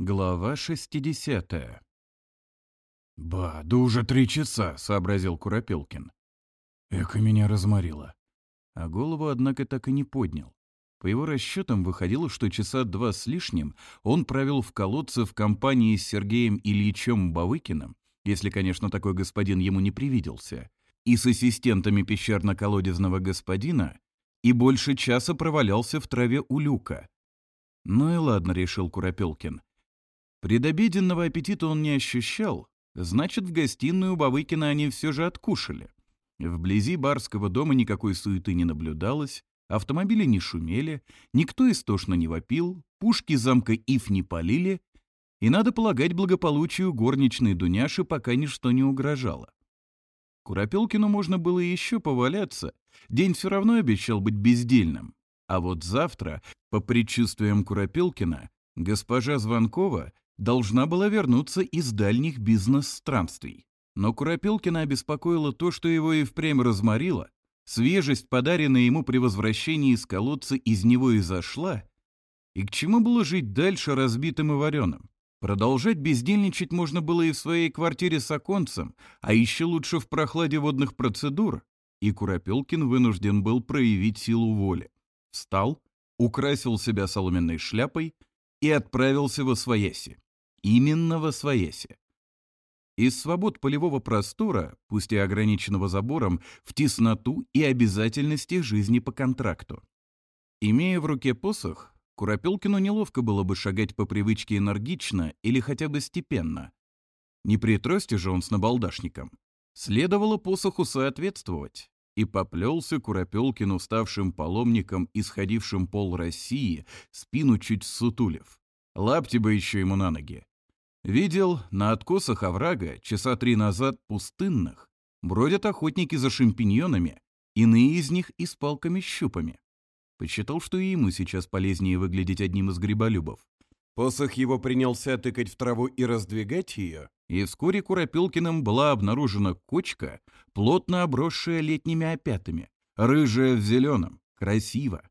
Глава 60. «Ба, да уже три часа», — сообразил Куропелкин. Эко меня разморило. А голову, однако, так и не поднял. По его расчетам выходило, что часа два с лишним он провел в колодце в компании с Сергеем Ильичем Бавыкиным, если, конечно, такой господин ему не привиделся, и с ассистентами пещерно-колодезного господина, и больше часа провалялся в траве у люка. «Ну и ладно», — решил Куропелкин, — Предобеденного аппетита он не ощущал, значит, в гостиную Бавыкина они все же откушали. Вблизи барского дома никакой суеты не наблюдалось, автомобили не шумели, никто истошно не вопил, пушки замка Иф не полили, и, надо полагать, благополучию горничной Дуняши пока ничто не угрожало. Куропелкину можно было еще поваляться, день все равно обещал быть бездельным. А вот завтра, по предчувствиям Куропелкина, госпожа Звонкова должна была вернуться из дальних бизнес-странствий. Но Куропилкина обеспокоило то, что его и впрямь разморило, свежесть, подаренная ему при возвращении из колодца, из него и зашла, и к чему было жить дальше разбитым и вареным? Продолжать бездельничать можно было и в своей квартире с оконцем, а еще лучше в прохладе водных процедур. И Куропелкин вынужден был проявить силу воли. Встал, украсил себя соломенной шляпой и отправился во свояси. Именно в Освоясе. Из свобод полевого простора, пусть и ограниченного забором, в тесноту и обязательности жизни по контракту. Имея в руке посох, Куропелкину неловко было бы шагать по привычке энергично или хотя бы степенно. Не при тросте же он с набалдашником. Следовало посоху соответствовать. И поплелся Куропелкин уставшим паломником, исходившим пол России, спину чуть сутулев. Лапти бы еще ему на ноги. Видел, на откосах оврага часа три назад пустынных бродят охотники за шампиньонами, иные из них и с палками-щупами. Посчитал, что и ему сейчас полезнее выглядеть одним из гриболюбов. Посох его принялся тыкать в траву и раздвигать ее, и вскоре Куропилкиным была обнаружена кочка, плотно обросшая летними опятами, рыжая в зеленом, красиво.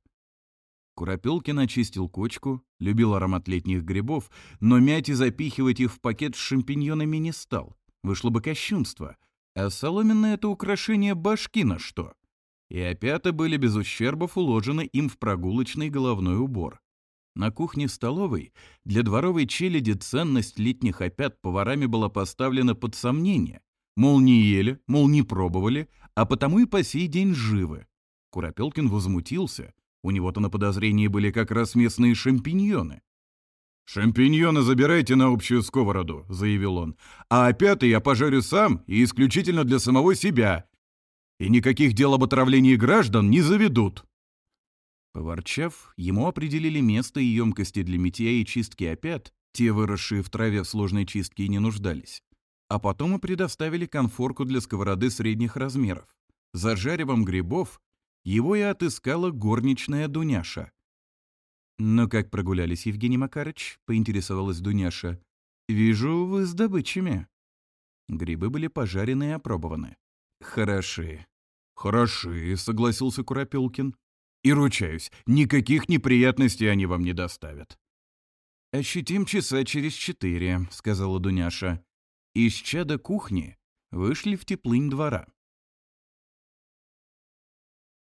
Куропилкин очистил кочку, любил аромат летних грибов, но мять и запихивать их в пакет с шампиньонами не стал. Вышло бы кощунство. А соломенное это украшение башки на что? И опята были без ущербов уложены им в прогулочный головной убор. На кухне-столовой для дворовой челяди ценность летних опят поварами была поставлена под сомнение. Мол, не ели, мол, не пробовали, а потому и по сей день живы. Куропелкин возмутился, у него-то на подозрении были как раз местные шампиньоны. «Шампиньоны забирайте на общую сковороду», — заявил он. «А пятый я пожарю сам и исключительно для самого себя. И никаких дел об отравлении граждан не заведут». Поворчав, ему определили место и емкости для мытья и чистки опят, те, выросшие в траве в сложной чистке, и не нуждались. А потом и предоставили конфорку для сковороды средних размеров. За жаревом грибов его и отыскала горничная Дуняша. «Но «Ну как прогулялись, Евгений Макарыч?» — поинтересовалась Дуняша. «Вижу, вы с добычами». Грибы были пожарены и опробованы. «Хороши». «Хороши», — согласился Куропелкин. «И ручаюсь, никаких неприятностей они вам не доставят». «Ощутим часа через четыре», — сказала Дуняша. Из чада кухни вышли в теплынь двора.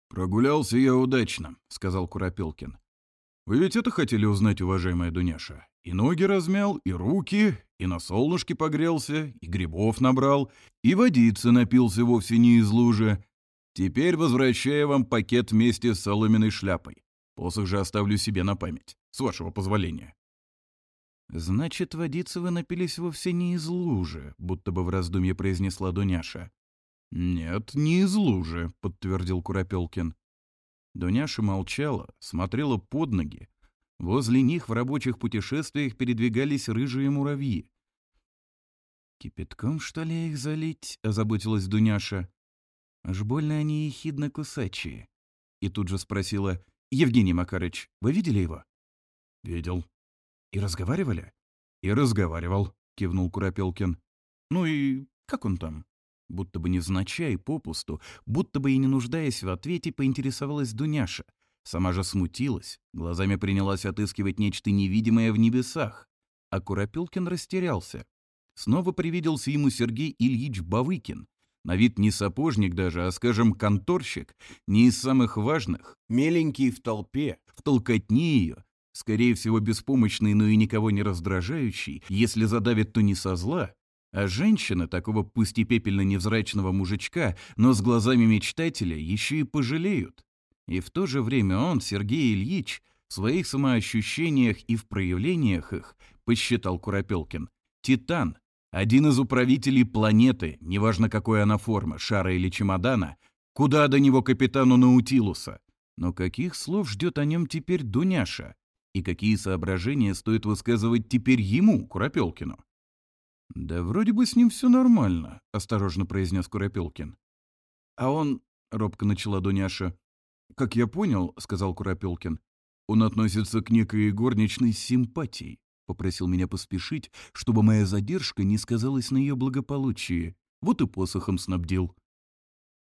«Прогулялся я удачно», — сказал Куропилкин. «Вы ведь это хотели узнать, уважаемая Дуняша? И ноги размял, и руки, и на солнышке погрелся, и грибов набрал, и водицы напился вовсе не из лужи. Теперь возвращаю вам пакет вместе с соломенной шляпой. Посох же оставлю себе на память, с вашего позволения». «Значит, водицы вы напились вовсе не из лужи», — будто бы в раздумье произнесла Дуняша. «Нет, не из лужи», — подтвердил Куропелкин. Дуняша молчала, смотрела под ноги. Возле них в рабочих путешествиях передвигались рыжие муравьи. «Кипятком, что ли, их залить?» — озаботилась Дуняша. «Аж больно они ехидно кусачие». И тут же спросила, «Евгений Макарыч, вы видели его?» «Видел». «И разговаривали?» «И разговаривал», — кивнул Куропелкин. «Ну и как он там?» Будто бы невзначай, попусту, будто бы и не нуждаясь в ответе, поинтересовалась Дуняша. Сама же смутилась, глазами принялась отыскивать нечто невидимое в небесах. А Куропилкин растерялся. Снова привиделся ему Сергей Ильич Бавыкин. На вид не сапожник даже, а, скажем, конторщик, не из самых важных, меленький в толпе, в толкотне ее, скорее всего, беспомощный, но и никого не раздражающий, если задавит, то не со зла, а женщина, такого пусть и пепельно-невзрачного мужичка, но с глазами мечтателя, еще и пожалеют. И в то же время он, Сергей Ильич, в своих самоощущениях и в проявлениях их, посчитал Куропелкин, титан, один из управителей планеты, неважно какой она форма, шара или чемодана, куда до него капитану Наутилуса. Но каких слов ждет о нем теперь Дуняша? И какие соображения стоит высказывать теперь ему, Куропелкину? «Да вроде бы с ним все нормально», — осторожно произнес Куропелкин. «А он...» — робко начала Дуняша. «Как я понял», — сказал Куропелкин, — «он относится к некой горничной симпатии. Попросил меня поспешить, чтобы моя задержка не сказалась на ее благополучии. Вот и посохом снабдил».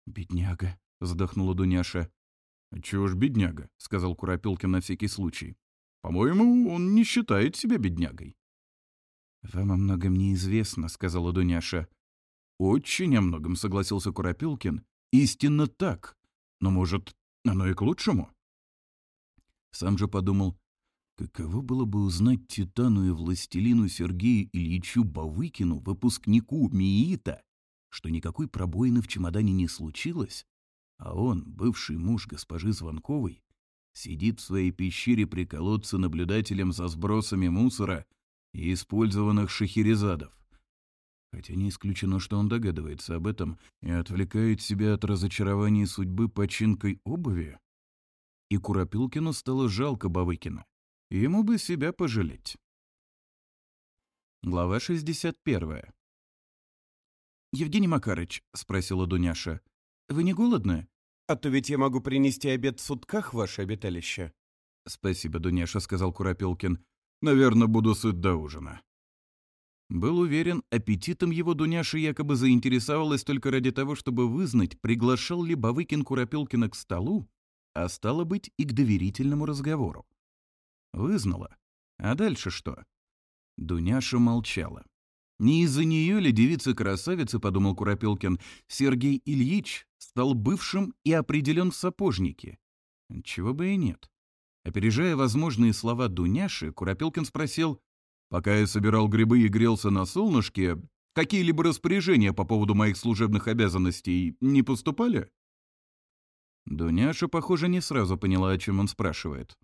«Бедняга», — вздохнула Дуняша. «Чего ж бедняга?» — сказал Куропелкин на всякий случай. «По-моему, он не считает себя беднягой. «Вам о многом неизвестно», — сказала Дуняша. «Очень о многом», — согласился Куропилкин. «Истинно так. Но, может, оно и к лучшему?» Сам же подумал, каково было бы узнать Титану и Властелину Сергею Ильичу Бавыкину, выпускнику МИИТа, что никакой пробоины в чемодане не случилось, а он, бывший муж госпожи Звонковой, сидит в своей пещере при колодце наблюдателем за сбросами мусора — и использованных шахерезадов. Хотя не исключено, что он догадывается об этом и отвлекает себя от разочарования судьбы починкой обуви. И Куропилкину стало жалко Бавыкина. Ему бы себя пожалеть. Глава 61. «Евгений Макарыч», — спросила Дуняша, — «вы не голодны?» «А то ведь я могу принести обед в сутках, в ваше обиталище». «Спасибо, Дуняша», — сказал Куропилкин. Наверное, буду сыт до ужина». Был уверен, аппетитом его Дуняша якобы заинтересовалась только ради того, чтобы вызнать, приглашал ли Бавыкин Куропелкина к столу, а стало быть и к доверительному разговору. Вызнала. А дальше что? Дуняша молчала. Не из-за нее ли девица-красавица, подумал Куропелкин, Сергей Ильич стал бывшим и определен в сапожнике? Чего бы и нет. Опережая возможные слова Дуняши, Куропелкин спросил, «Пока я собирал грибы и грелся на солнышке, какие-либо распоряжения по поводу моих служебных обязанностей не поступали?» Дуняша, похоже, не сразу поняла, о чем он спрашивает.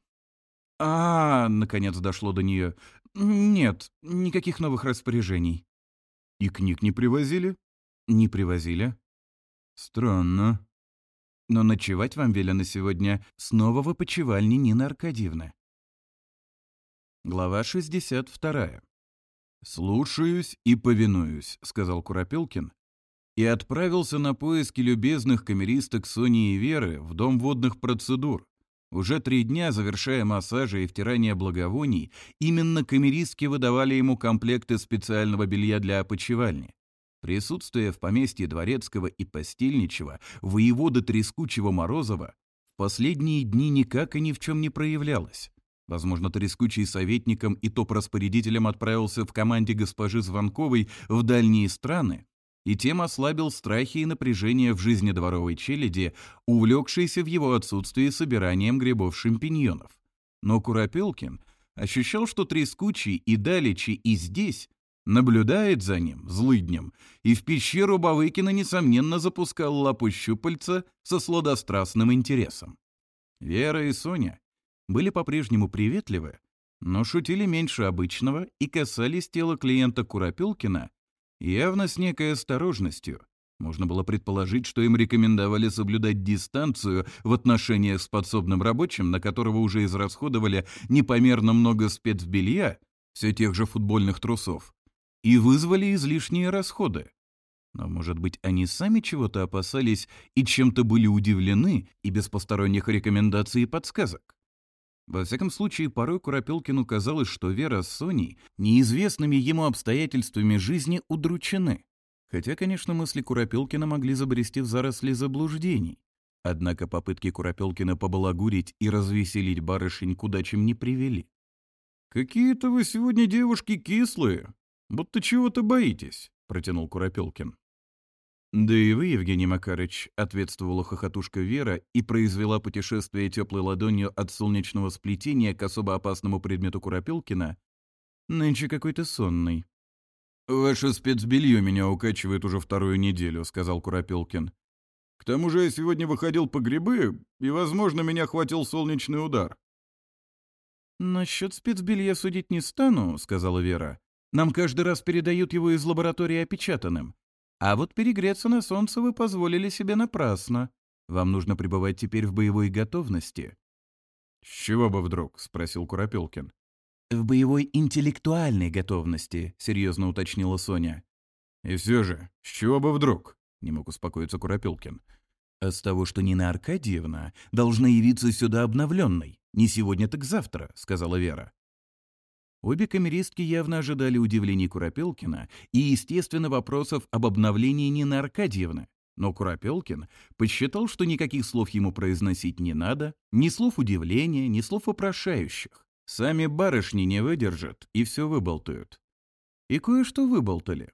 «А, — наконец дошло до нее, — нет, никаких новых распоряжений». «И книг не привозили?» «Не привозили». «Странно», но ночевать вам велено сегодня снова в опочивальне Нины Аркадьевны. Глава 62. «Слушаюсь и повинуюсь», — сказал Куропелкин, и отправился на поиски любезных камеристок Сони и Веры в Дом водных процедур, уже три дня, завершая массажи и втирание благовоний, именно камеристки выдавали ему комплекты специального белья для опочивальни. Присутствие в поместье Дворецкого и Постельничего, воевода Трескучего Морозова, в последние дни никак и ни в чем не проявлялось. Возможно, Трескучий советником и топ-распорядителем отправился в команде госпожи Звонковой в дальние страны, и тем ослабил страхи и напряжение в жизни дворовой челяди, увлекшейся в его отсутствии собиранием грибов-шампиньонов. Но Куропелкин ощущал, что Трескучий и Даличи и здесь наблюдает за ним, злыднем, и в пещеру Бавыкина, несомненно, запускал лапу щупальца со сладострастным интересом. Вера и Соня были по-прежнему приветливы, но шутили меньше обычного и касались тела клиента Куропилкина явно с некой осторожностью. Можно было предположить, что им рекомендовали соблюдать дистанцию в отношениях с подсобным рабочим, на которого уже израсходовали непомерно много спецбелья, все тех же футбольных трусов, и вызвали излишние расходы. Но, может быть, они сами чего-то опасались и чем-то были удивлены и без посторонних рекомендаций и подсказок. Во всяком случае, порой Куропелкину казалось, что Вера с Соней неизвестными ему обстоятельствами жизни удручены. Хотя, конечно, мысли Куропелкина могли забрести в заросли заблуждений. Однако попытки Куропелкина побалагурить и развеселить барышень куда чем не привели. «Какие-то вы сегодня девушки кислые», «Будто чего-то боитесь», — протянул Куропелкин. «Да и вы, Евгений Макарыч», — ответствовала хохотушка Вера и произвела путешествие теплой ладонью от солнечного сплетения к особо опасному предмету Куропелкина. «Нынче какой-то сонный». «Ваше спецбелье меня укачивает уже вторую неделю», — сказал Куропелкин. «К тому же я сегодня выходил по грибы, и, возможно, меня хватил солнечный удар». «Насчет спецбелья судить не стану», — сказала Вера. Нам каждый раз передают его из лаборатории опечатанным. А вот перегреться на солнце вы позволили себе напрасно. Вам нужно пребывать теперь в боевой готовности». «С чего бы вдруг?» — спросил Куропелкин. «В боевой интеллектуальной готовности», — серьезно уточнила Соня. «И все же, с чего бы вдруг?» — не мог успокоиться Куропелкин. «А с того, что Нина Аркадьевна должна явиться сюда обновленной. Не сегодня, так завтра», — сказала Вера. Обе камеристки явно ожидали удивлений Куропелкина и, естественно, вопросов об обновлении Нины Аркадьевны. Но Куропелкин подсчитал, что никаких слов ему произносить не надо, ни слов удивления, ни слов вопрошающих. Сами барышни не выдержат и все выболтают. И кое-что выболтали.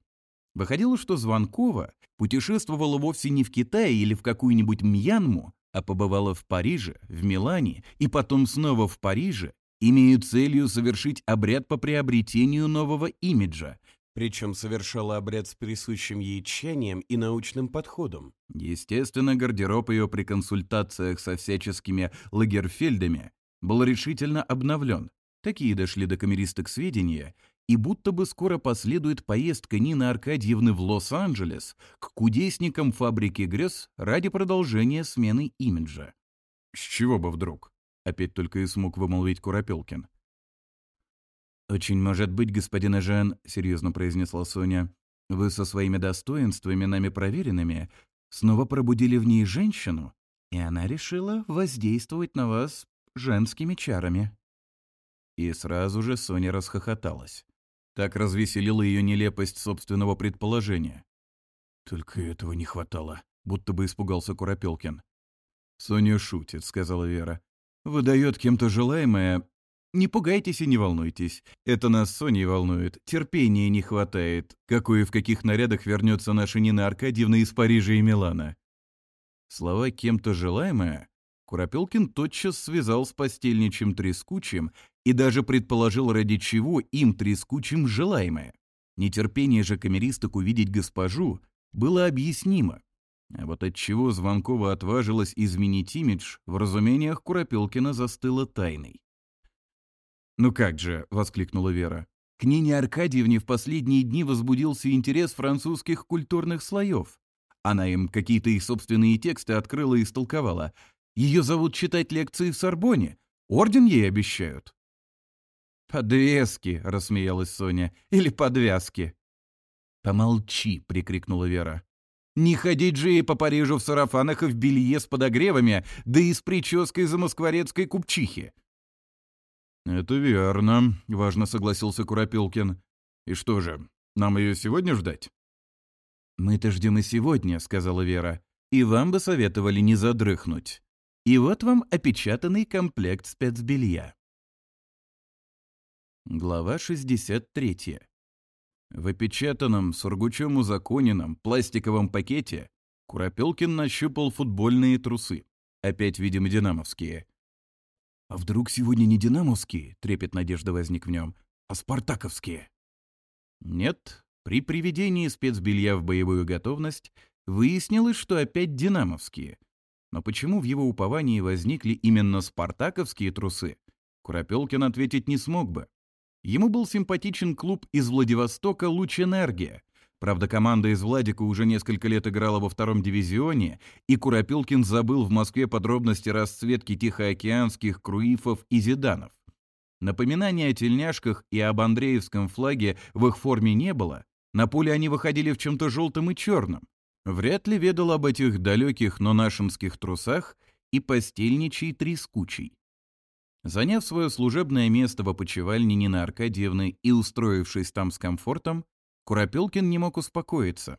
Выходило, что Звонкова путешествовала вовсе не в Китай или в какую-нибудь Мьянму, а побывала в Париже, в Милане и потом снова в Париже имеют целью совершить обряд по приобретению нового имиджа, причем совершала обряд с присущим ей тщанием и научным подходом. Естественно, гардероб ее при консультациях со всяческими лагерфельдами был решительно обновлен. Такие дошли до камеристок сведения, и будто бы скоро последует поездка Нины Аркадьевны в Лос-Анджелес к кудесникам фабрики Гресс ради продолжения смены имиджа. С чего бы вдруг? опять только и смог вымолвить Куропелкин. «Очень может быть, господин Эжен», — серьезно произнесла Соня, «вы со своими достоинствами, нами проверенными, снова пробудили в ней женщину, и она решила воздействовать на вас женскими чарами». И сразу же Соня расхохоталась. Так развеселила ее нелепость собственного предположения. «Только этого не хватало», — будто бы испугался Куропелкин. «Соня шутит», — сказала Вера. выдает кем-то желаемое, не пугайтесь и не волнуйтесь. Это нас Соней волнует. Терпения не хватает. Какой и в каких нарядах вернется наша Нина Аркадьевна из Парижа и Милана. Слова «кем-то желаемое» Куропелкин тотчас связал с постельничем трескучим и даже предположил, ради чего им трескучим желаемое. Нетерпение же камеристок увидеть госпожу было объяснимо. А А Вот отчего Звонкова отважилась изменить имидж, в разумениях Куропелкина застыла тайной. «Ну как же!» — воскликнула Вера. К Нине Аркадьевне в последние дни возбудился интерес французских культурных слоев. Она им какие-то их собственные тексты открыла и истолковала. Ее зовут читать лекции в Сорбоне. Орден ей обещают. «Подвески!» — рассмеялась Соня. «Или подвязки!» «Помолчи!» — прикрикнула Вера. Не ходить же ей по Парижу в сарафанах и в белье с подогревами, да и с прической за москворецкой купчихи. «Это верно», — важно согласился Куропилкин. «И что же, нам ее сегодня ждать?» «Мы-то ждем и сегодня», — сказала Вера. «И вам бы советовали не задрыхнуть. И вот вам опечатанный комплект спецбелья». Глава 63. В опечатанном, сургучом узаконенном, пластиковом пакете Куропелкин нащупал футбольные трусы. Опять, видимо, динамовские. «А вдруг сегодня не динамовские?» — трепет надежда возник в нем. «А спартаковские?» Нет, при приведении спецбелья в боевую готовность выяснилось, что опять динамовские. Но почему в его уповании возникли именно спартаковские трусы, Куропелкин ответить не смог бы. Ему был симпатичен клуб из Владивостока Луч Энергия. Правда, команда из Владика уже несколько лет играла во втором дивизионе, и Куропилкин забыл в Москве подробности расцветки тихоокеанских круифов и зиданов. Напоминания о тельняшках и об Андреевском флаге в их форме не было, на поле они выходили в чем-то желтом и черном. Вряд ли ведал об этих далеких, но нашинских трусах и постельничий трескучий. Заняв свое служебное место в опочивальне Нины Аркадьевны и устроившись там с комфортом, Куропелкин не мог успокоиться.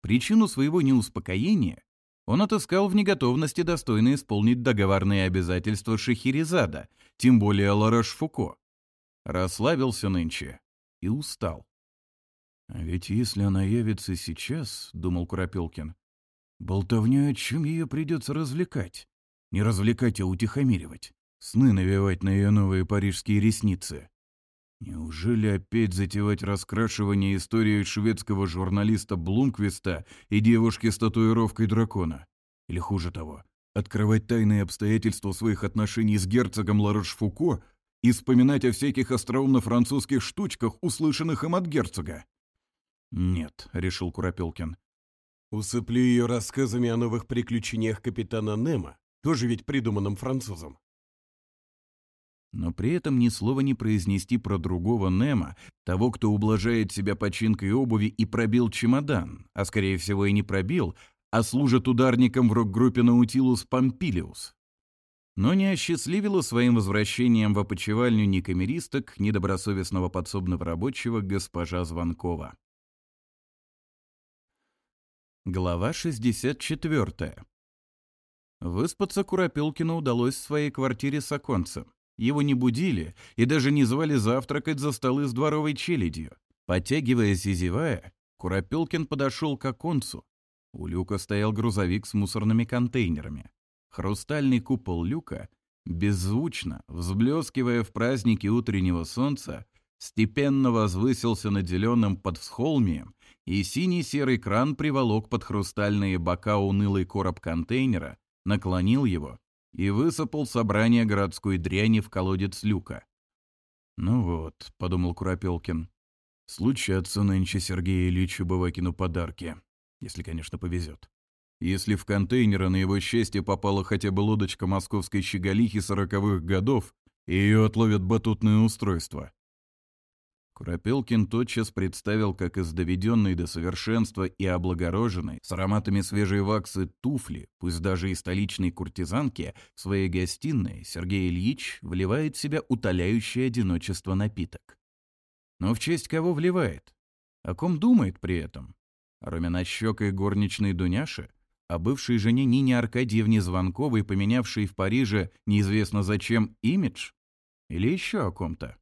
Причину своего неуспокоения он отыскал в неготовности достойно исполнить договорные обязательства Шахерезада, тем более Ларош-Фуко. Расслабился нынче и устал. «А ведь если она явится сейчас, — думал Куропелкин, — болтовню о чем ее придется развлекать? Не развлекать, а утихомиривать сны навевать на ее новые парижские ресницы. Неужели опять затевать раскрашивание истории шведского журналиста Блумквиста и девушки с татуировкой дракона? Или хуже того, открывать тайные обстоятельства своих отношений с герцогом Ларош-Фуко и вспоминать о всяких остроумно-французских штучках, услышанных им от герцога? «Нет», — решил Куропелкин. «Усыплю ее рассказами о новых приключениях капитана Немо, тоже ведь придуманным французом но при этом ни слова не произнести про другого Нема, того, кто ублажает себя починкой обуви и пробил чемодан, а скорее всего и не пробил, а служит ударником в рок-группе Наутилус Помпилиус. Но не осчастливило своим возвращением в опочивальню ни камеристок, ни добросовестного подсобного рабочего госпожа Звонкова. Глава 64. Выспаться Куропилкину удалось в своей квартире с оконцем. Его не будили и даже не звали завтракать за столы с дворовой челядью. Подтягиваясь и зевая, Куропелкин подошел к оконцу. У люка стоял грузовик с мусорными контейнерами. Хрустальный купол люка, беззвучно, взблескивая в празднике утреннего солнца, степенно возвысился над зеленым подвсхолмием, и синий-серый кран приволок под хрустальные бока унылый короб контейнера, наклонил его и высыпал собрание городской дряни в колодец люка. «Ну вот», — подумал Куропелкин, — «случатся нынче Сергею Ильичу Бывакину подарки, если, конечно, повезет. Если в контейнеры на его счастье попала хотя бы лодочка московской щеголихи сороковых годов, и ее отловят батутные устройства. Куропелкин тотчас представил, как из доведенной до совершенства и облагороженной, с ароматами свежей ваксы туфли, пусть даже и столичной куртизанки, в своей гостиной Сергей Ильич вливает в себя утоляющее одиночество напиток. Но в честь кого вливает? О ком думает при этом? О руменощекой горничной Дуняше? О бывшей жене Нине Аркадьевне Звонковой, поменявшей в Париже неизвестно зачем имидж? Или еще о ком-то?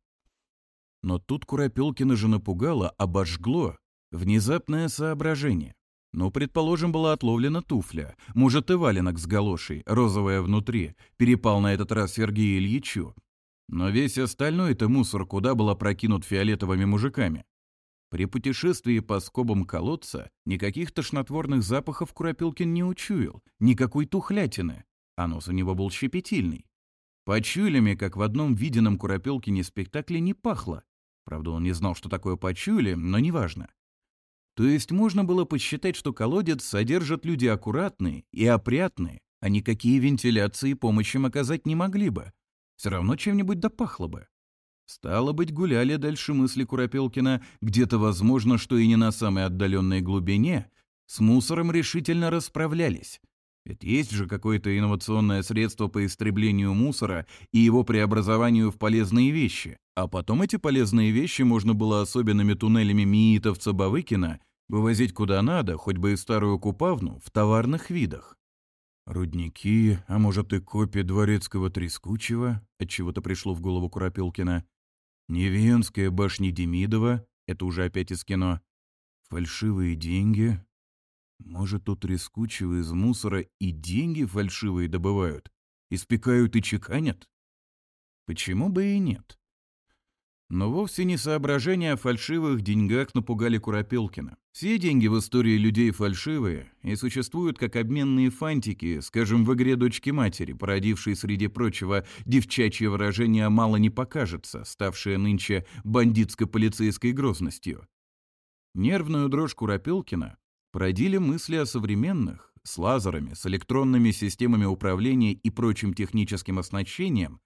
Но тут Куропелкина же напугало, обожгло. Внезапное соображение. Ну, предположим, была отловлена туфля. Может, и валенок с галошей, розовая внутри. Перепал на этот раз Сергею Ильичу. Но весь остальной это мусор, куда был прокинут фиолетовыми мужиками. При путешествии по скобам колодца никаких тошнотворных запахов Куропилкин не учуял, никакой тухлятины, а нос у него был щепетильный. Почулями, как в одном виденном Куропилкине спектакле, не пахло, Правда, он не знал, что такое почули, но неважно. То есть можно было подсчитать, что колодец содержат люди аккуратные и опрятные, а никакие вентиляции помощи им оказать не могли бы. Все равно чем-нибудь допахло бы. Стало быть, гуляли дальше мысли Куропелкина, где-то, возможно, что и не на самой отдаленной глубине, с мусором решительно расправлялись, ведь есть же какое-то инновационное средство по истреблению мусора и его преобразованию в полезные вещи. А потом эти полезные вещи можно было особенными туннелями Миитовца-Бавыкина вывозить куда надо, хоть бы и старую купавну, в товарных видах. «Рудники, а может и копии дворецкого Трескучего?» чего отчего-то пришло в голову Куропилкина. «Невенская башня Демидова» — это уже опять из кино. «Фальшивые деньги» Может, тут рискучего из мусора и деньги фальшивые добывают, испекают и чеканят? Почему бы и нет? Но вовсе не соображения о фальшивых деньгах напугали Куропелкина. Все деньги в истории людей фальшивые и существуют как обменные фантики, скажем, в игре дочки матери, породившей, среди прочего, девчачье выражение «мало не покажется», ставшее нынче бандитско-полицейской грозностью. Нервную дрожь Куропелкина Породили мысли о современных, с лазерами, с электронными системами управления и прочим техническим оснащением,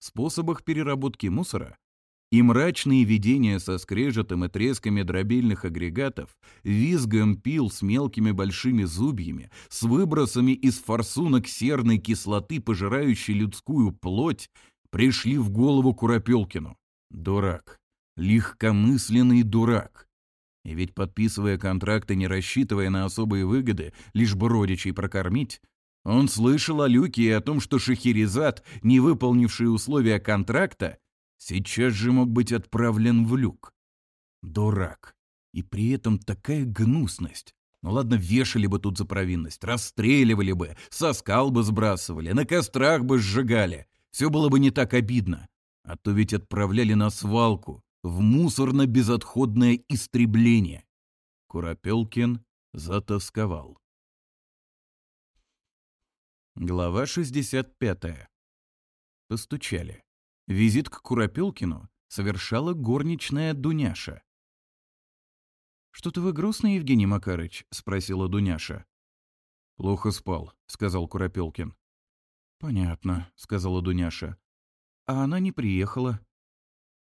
способах переработки мусора, и мрачные видения со скрежетом и тресками дробильных агрегатов, визгом пил с мелкими большими зубьями, с выбросами из форсунок серной кислоты, пожирающей людскую плоть, пришли в голову Куропелкину. Дурак. Легкомысленный дурак. И ведь подписывая контракты, не рассчитывая на особые выгоды, лишь бы родичей прокормить, он слышал о Люке и о том, что Шахерезад, не выполнивший условия контракта, сейчас же мог быть отправлен в Люк. Дурак. И при этом такая гнусность. Ну ладно, вешали бы тут за провинность, расстреливали бы, со скал бы сбрасывали, на кострах бы сжигали. Все было бы не так обидно. А то ведь отправляли на свалку, в мусорно-безотходное истребление. Куропелкин затасковал. Глава 65. Постучали. Визит к Куропелкину совершала горничная Дуняша. «Что-то вы грустный, Евгений Макарыч?» — спросила Дуняша. «Плохо спал», — сказал Куропелкин. «Понятно», — сказала Дуняша. «А она не приехала».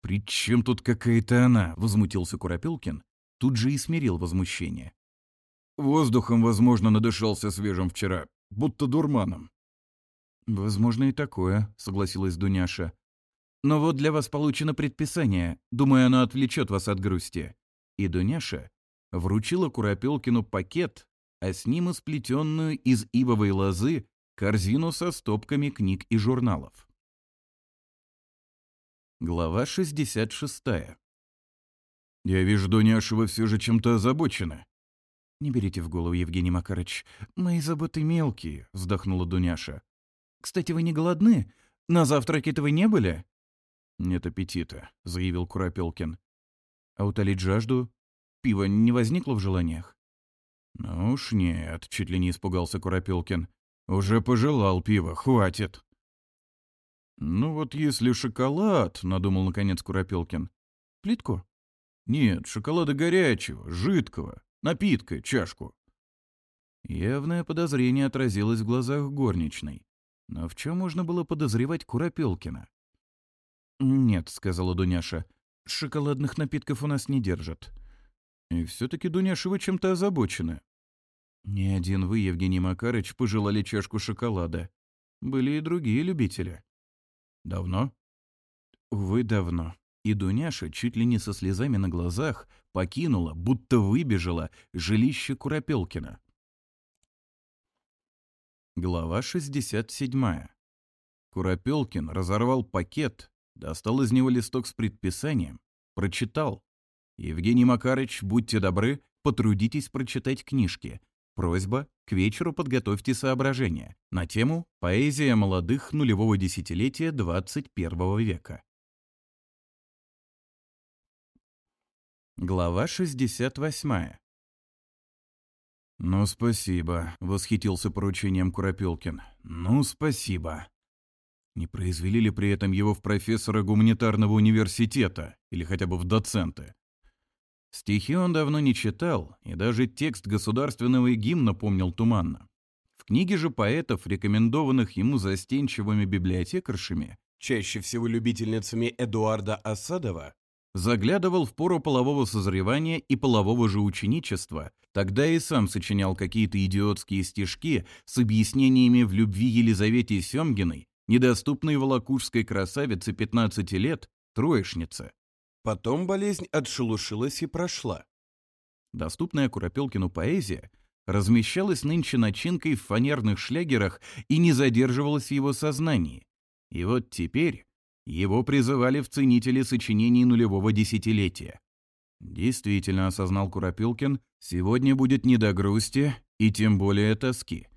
«При чем тут какая-то она?» — возмутился Куропилкин. Тут же и смирил возмущение. «Воздухом, возможно, надышался свежим вчера, будто дурманом». «Возможно, и такое», — согласилась Дуняша. «Но вот для вас получено предписание. Думаю, оно отвлечет вас от грусти». И Дуняша вручила Куропелкину пакет, а с ним и сплетенную из ивовой лозы корзину со стопками книг и журналов. Глава 66. «Я вижу, Дуняша, вы все же чем-то озабочены». «Не берите в голову, Евгений Макарыч. Мои заботы мелкие», — вздохнула Дуняша. «Кстати, вы не голодны? На завтраке-то вы не были?» «Нет аппетита», — заявил Куропелкин. «А утолить жажду? Пиво не возникло в желаниях?» «Ну уж нет», — чуть ли не испугался Куропелкин. «Уже пожелал пива, хватит». «Ну вот если шоколад», — надумал наконец Куропелкин. «Плитку?» «Нет, шоколада горячего, жидкого, напитка, чашку». Явное подозрение отразилось в глазах горничной. Но в чем можно было подозревать Куропелкина? «Нет», — сказала Дуняша, — «шоколадных напитков у нас не держат». «И все-таки, Дуняша, вы чем-то озабочены». Ни один вы, Евгений Макарыч, пожелали чашку шоколада. Были и другие любители». Давно? Увы, давно. И Дуняша, чуть ли не со слезами на глазах, покинула, будто выбежала, жилище Куропелкина. Глава 67. Куропелкин разорвал пакет, достал из него листок с предписанием, прочитал. «Евгений Макарыч, будьте добры, потрудитесь прочитать книжки. Просьба к вечеру подготовьте соображения на тему «Поэзия молодых нулевого десятилетия 21 века». Глава 68. «Ну, спасибо», — восхитился поручением Куропелкин. «Ну, спасибо». Не произвели ли при этом его в профессора гуманитарного университета или хотя бы в доценты? Стихи он давно не читал, и даже текст государственного гимна помнил туманно. В книге же поэтов, рекомендованных ему застенчивыми библиотекаршами, чаще всего любительницами Эдуарда Осадова, заглядывал в пору полового созревания и полового же ученичества, тогда и сам сочинял какие-то идиотские стишки с объяснениями в любви Елизавете Семгиной, недоступной волокушской красавице 15 лет, троечнице. Потом болезнь отшелушилась и прошла. Доступная Куропелкину поэзия размещалась нынче начинкой в фанерных шлягерах и не задерживалась в его сознании. И вот теперь его призывали в ценители сочинений нулевого десятилетия. Действительно, осознал Куропилкин, сегодня будет не до грусти и тем более тоски.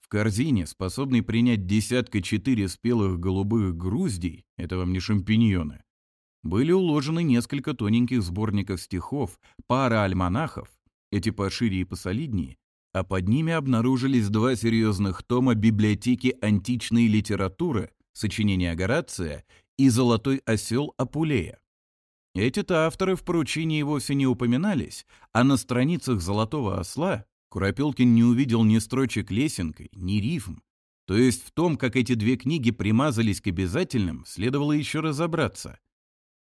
В корзине, способной принять десятка четыре спелых голубых груздей, это вам не шампиньоны, были уложены несколько тоненьких сборников стихов, пара альманахов, эти пошире и посолиднее, а под ними обнаружились два серьезных тома библиотеки античной литературы, сочинения Горация и «Золотой осел Апулея». Эти-то авторы в поручении вовсе не упоминались, а на страницах «Золотого осла» Куропилкин не увидел ни строчек лесенкой, ни рифм. То есть в том, как эти две книги примазались к обязательным, следовало еще разобраться.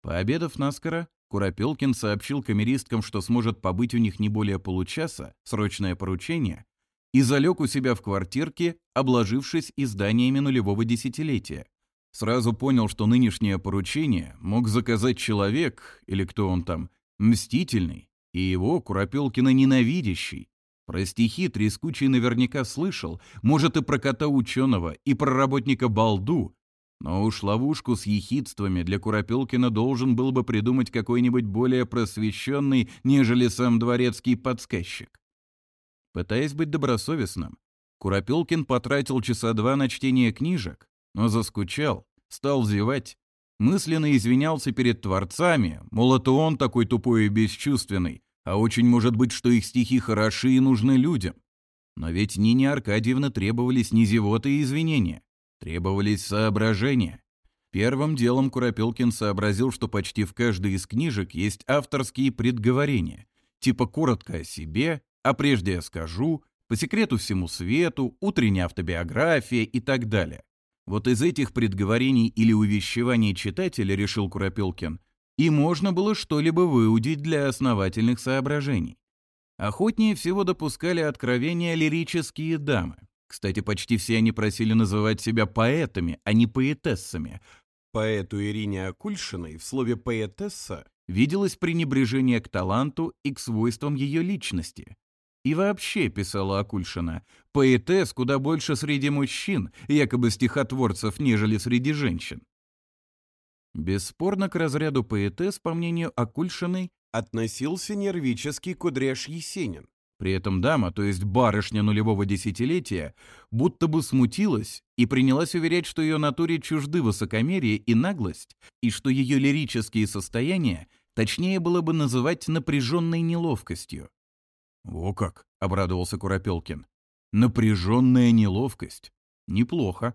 Пообедав наскоро, Куропелкин сообщил камеристкам, что сможет побыть у них не более получаса, срочное поручение, и залег у себя в квартирке, обложившись изданиями нулевого десятилетия. Сразу понял, что нынешнее поручение мог заказать человек, или кто он там, мстительный, и его, Куропелкина, ненавидящий. Про стихи Трескучий наверняка слышал, может, и про кота ученого, и про работника Балду, но уж ловушку с ехидствами для Куропелкина должен был бы придумать какой-нибудь более просвещенный, нежели сам дворецкий подсказчик. Пытаясь быть добросовестным, Куропелкин потратил часа два на чтение книжек, но заскучал, стал зевать, мысленно извинялся перед творцами, мол, это он такой тупой и бесчувственный, а очень может быть, что их стихи хороши и нужны людям. Но ведь Нине Аркадьевна требовались не зевоты и извинения требовались соображения. Первым делом Куропелкин сообразил, что почти в каждой из книжек есть авторские предговорения, типа коротко о себе, а прежде я скажу, по секрету всему свету, утренняя автобиография и так далее. Вот из этих предговорений или увещеваний читателя, решил Куропелкин, и можно было что-либо выудить для основательных соображений. Охотнее всего допускали откровения лирические дамы. Кстати, почти все они просили называть себя поэтами, а не поэтессами. Поэту Ирине Акульшиной в слове «поэтесса» виделось пренебрежение к таланту и к свойствам ее личности. И вообще, писала Акульшина, поэтесс куда больше среди мужчин, якобы стихотворцев, нежели среди женщин. Бесспорно, к разряду поэтесс, по мнению Акульшиной, относился нервический Кудряш Есенин. При этом дама, то есть барышня нулевого десятилетия, будто бы смутилась и принялась уверять, что ее натуре чужды высокомерие и наглость, и что ее лирические состояния точнее было бы называть напряженной неловкостью. «О как!» — обрадовался Куропелкин. «Напряженная неловкость. Неплохо».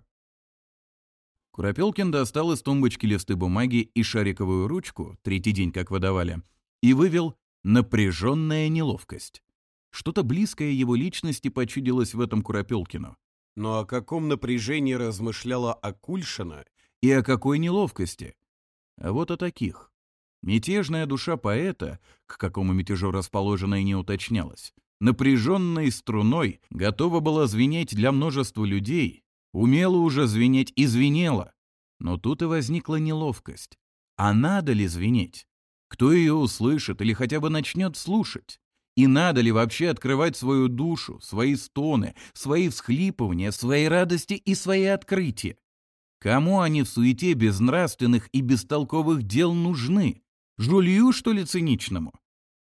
Куропелкин достал из тумбочки листы бумаги и шариковую ручку, третий день как выдавали, и вывел «напряженная неловкость». Что-то близкое его личности почудилось в этом Куропелкину. Но о каком напряжении размышляла Акульшина и о какой неловкости? А вот о таких. Мятежная душа поэта, к какому мятежу расположена и не уточнялась, напряженной струной готова была звенеть для множества людей, умела уже звенеть и звенела. Но тут и возникла неловкость. А надо ли звенеть? Кто ее услышит или хотя бы начнет слушать? И надо ли вообще открывать свою душу, свои стоны, свои всхлипывания, свои радости и свои открытия? Кому они в суете безнравственных и бестолковых дел нужны? Жулью, что ли, циничному?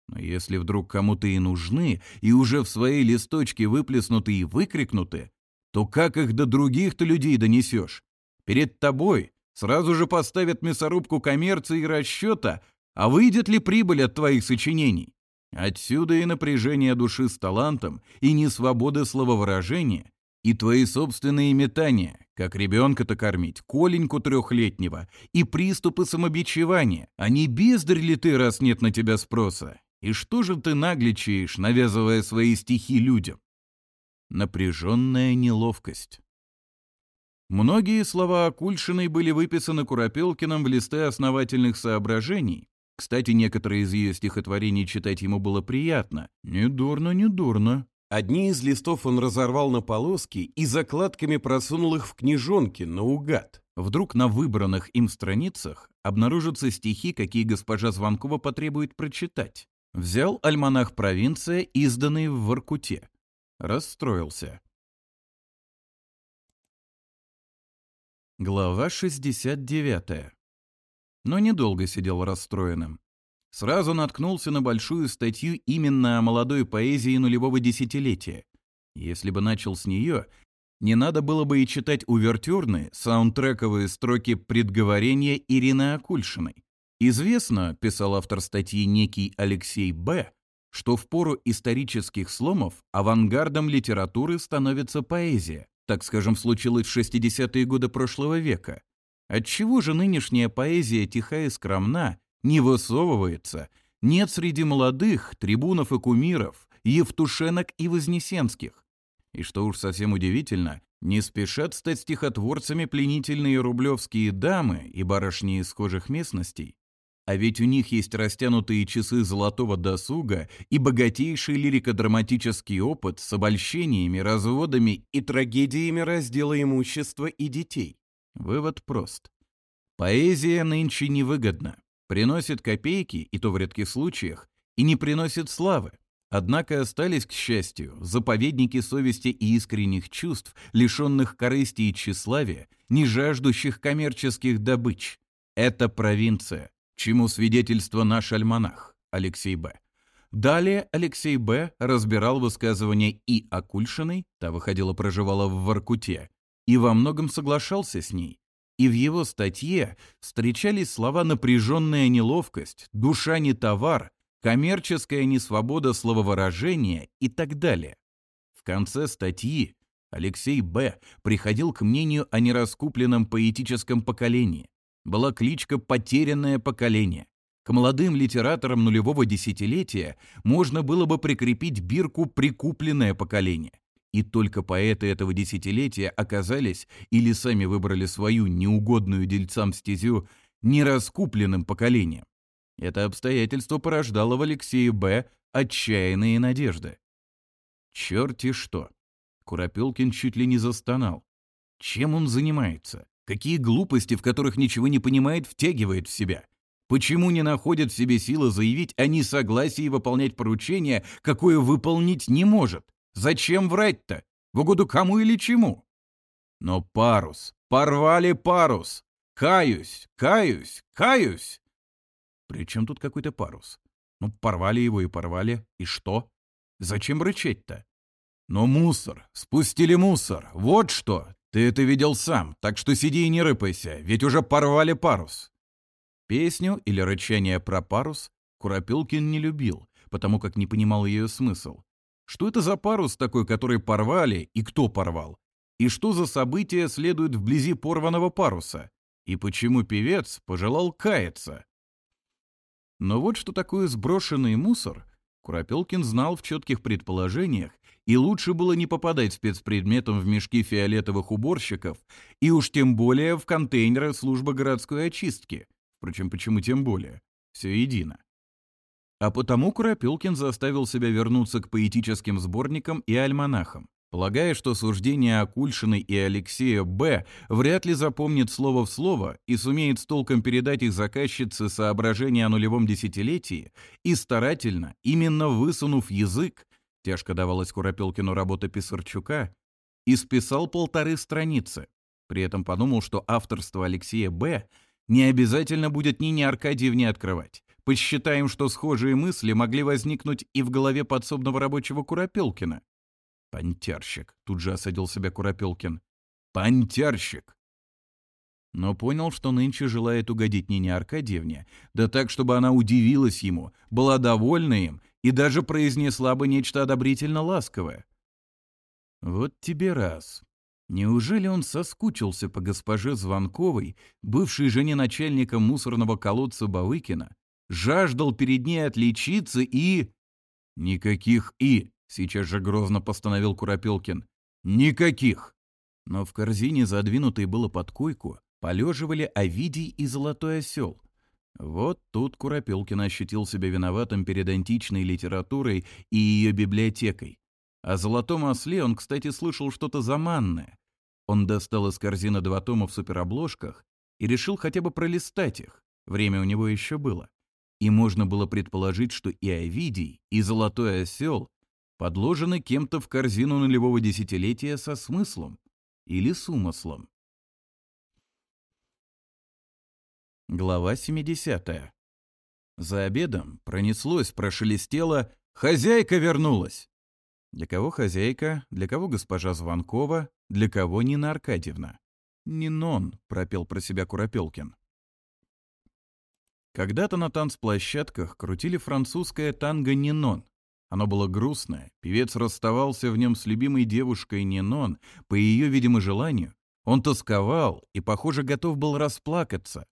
Но если вдруг кому-то и нужны, и уже в своей листочке выплеснуты и выкрикнуты, то как их до других-то людей донесешь? Перед тобой сразу же поставят мясорубку коммерции и расчета, а выйдет ли прибыль от твоих сочинений? Отсюда и напряжение души с талантом, и несвобода слововыражения, и твои собственные метания, как ребенка-то кормить, Коленьку трехлетнего, и приступы самобичевания, а не бездарь ли ты, раз нет на тебя спроса? И что же ты нагличаешь, навязывая свои стихи людям? Напряженная неловкость. Многие слова Акульшиной были выписаны Куропелкиным в листы основательных соображений, кстати, некоторые из ее стихотворений читать ему было приятно. «Не дурно, не дурно». Одни из листов он разорвал на полоски и закладками просунул их в книжонки наугад. Вдруг на выбранных им страницах обнаружатся стихи, какие госпожа Звонкова потребует прочитать. Взял альманах «Провинция», изданный в Воркуте. Расстроился. Глава 69 но недолго сидел расстроенным. Сразу наткнулся на большую статью именно о молодой поэзии нулевого десятилетия. Если бы начал с нее, не надо было бы и читать увертюрные, саундтрековые строки предговорения Ирины Акульшиной. «Известно», — писал автор статьи некий Алексей Б., что в пору исторических сломов авангардом литературы становится поэзия. Так, скажем, случилось в 60-е годы прошлого века. Отчего же нынешняя поэзия тиха и скромна, не высовывается, нет среди молодых трибунов и кумиров, Евтушенок и Вознесенских? И что уж совсем удивительно, не спешат стать стихотворцами пленительные рублевские дамы и барышни из схожих местностей. А ведь у них есть растянутые часы золотого досуга и богатейший лирико-драматический опыт с обольщениями, разводами и трагедиями раздела имущества и детей. Вывод прост. Поэзия нынче невыгодна, приносит копейки, и то в редких случаях, и не приносит славы. Однако остались, к счастью, заповедники совести и искренних чувств, лишенных корысти и тщеславия, не жаждущих коммерческих добыч. Это провинция, чему свидетельство наш альманах, Алексей Б. Далее Алексей Б. разбирал высказывания И. Акульшиной, та выходила проживала в Воркуте, и во многом соглашался с ней. И в его статье встречались слова «напряженная неловкость», «душа не товар», «коммерческая несвобода слововыражения» и так далее. В конце статьи Алексей Б. приходил к мнению о нераскупленном поэтическом поколении. Была кличка «потерянное поколение». К молодым литераторам нулевого десятилетия можно было бы прикрепить бирку «прикупленное поколение». И только поэты этого десятилетия оказались или сами выбрали свою неугодную дельцам стезю нераскупленным поколением. Это обстоятельство порождало в Алексее Б. отчаянные надежды. Черти что! Куропелкин чуть ли не застонал. Чем он занимается? Какие глупости, в которых ничего не понимает, втягивает в себя? Почему не находит в себе силы заявить о несогласии выполнять поручение, какое выполнить не может? Зачем врать-то? В угоду кому или чему? Но парус, порвали парус. Каюсь, каюсь, каюсь. Причем тут какой-то парус? Ну, порвали его и порвали. И что? Зачем рычать-то? Но мусор, спустили мусор. Вот что. Ты это видел сам, так что сиди и не рыпайся, ведь уже порвали парус. Песню или рычание про парус Куропилкин не любил, потому как не понимал ее смысл. Что это за парус такой, который порвали, и кто порвал? И что за события следует вблизи порванного паруса? И почему певец пожелал каяться? Но вот что такое сброшенный мусор, Куропелкин знал в четких предположениях, и лучше было не попадать спецпредметом в мешки фиолетовых уборщиков, и уж тем более в контейнеры службы городской очистки. Впрочем, почему тем более? Все едино. А потому Крапилкин заставил себя вернуться к поэтическим сборникам и альманахам. Полагая, что суждение Акульшины и Алексея Б. вряд ли запомнит слово в слово и сумеет с толком передать их заказчице соображения о нулевом десятилетии, и старательно, именно высунув язык, тяжко давалась Куропелкину работа Писарчука, исписал полторы страницы. При этом подумал, что авторство Алексея Б. не обязательно будет Нине Аркадьевне открывать. Посчитаем, что схожие мысли могли возникнуть и в голове подсобного рабочего Куропелкина. «Понтерщик», — тут же осадил себя Куропелкин. «Понтерщик!» Но понял, что нынче желает угодить Нине Аркадьевне, да так, чтобы она удивилась ему, была довольна им и даже произнесла бы нечто одобрительно ласковое. «Вот тебе раз», Неужели он соскучился по госпоже Звонковой, бывшей жене начальника мусорного колодца Бавыкина, жаждал перед ней отличиться и... Никаких «и», сейчас же грозно постановил Куропелкин. Никаких. Но в корзине, задвинутой было под койку, полеживали Овидий и Золотой осел. Вот тут Куропелкин ощутил себя виноватым перед античной литературой и ее библиотекой. О золотом осле он, кстати, слышал что-то заманное. Он достал из корзины два тома в суперобложках и решил хотя бы пролистать их. Время у него еще было и можно было предположить, что и Овидий, и Золотой Осел подложены кем-то в корзину нулевого десятилетия со смыслом или с умыслом. Глава 70. За обедом пронеслось, прошелестело «Хозяйка вернулась!» Для кого хозяйка, для кого госпожа Звонкова, для кого Нина Аркадьевна. «Нинон», — пропел про себя Куропелкин. Когда-то на танцплощадках крутили французское танго «Нинон». Оно было грустное, певец расставался в нем с любимой девушкой Нинон, по ее, видимо, желанию. Он тосковал и, похоже, готов был расплакаться.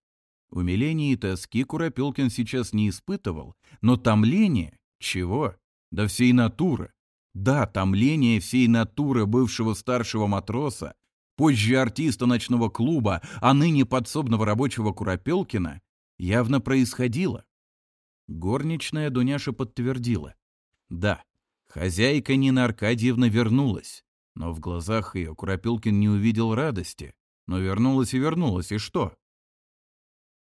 Умиления и тоски Куропилкин сейчас не испытывал, но томление... Чего? Да всей натуры. Да, томление всей натуры бывшего старшего матроса, позже артиста ночного клуба, а ныне подсобного рабочего Куропелкина, явно происходило. Горничная Дуняша подтвердила. Да, хозяйка Нина Аркадьевна вернулась, но в глазах ее Куропилкин не увидел радости. Но вернулась и вернулась, и что?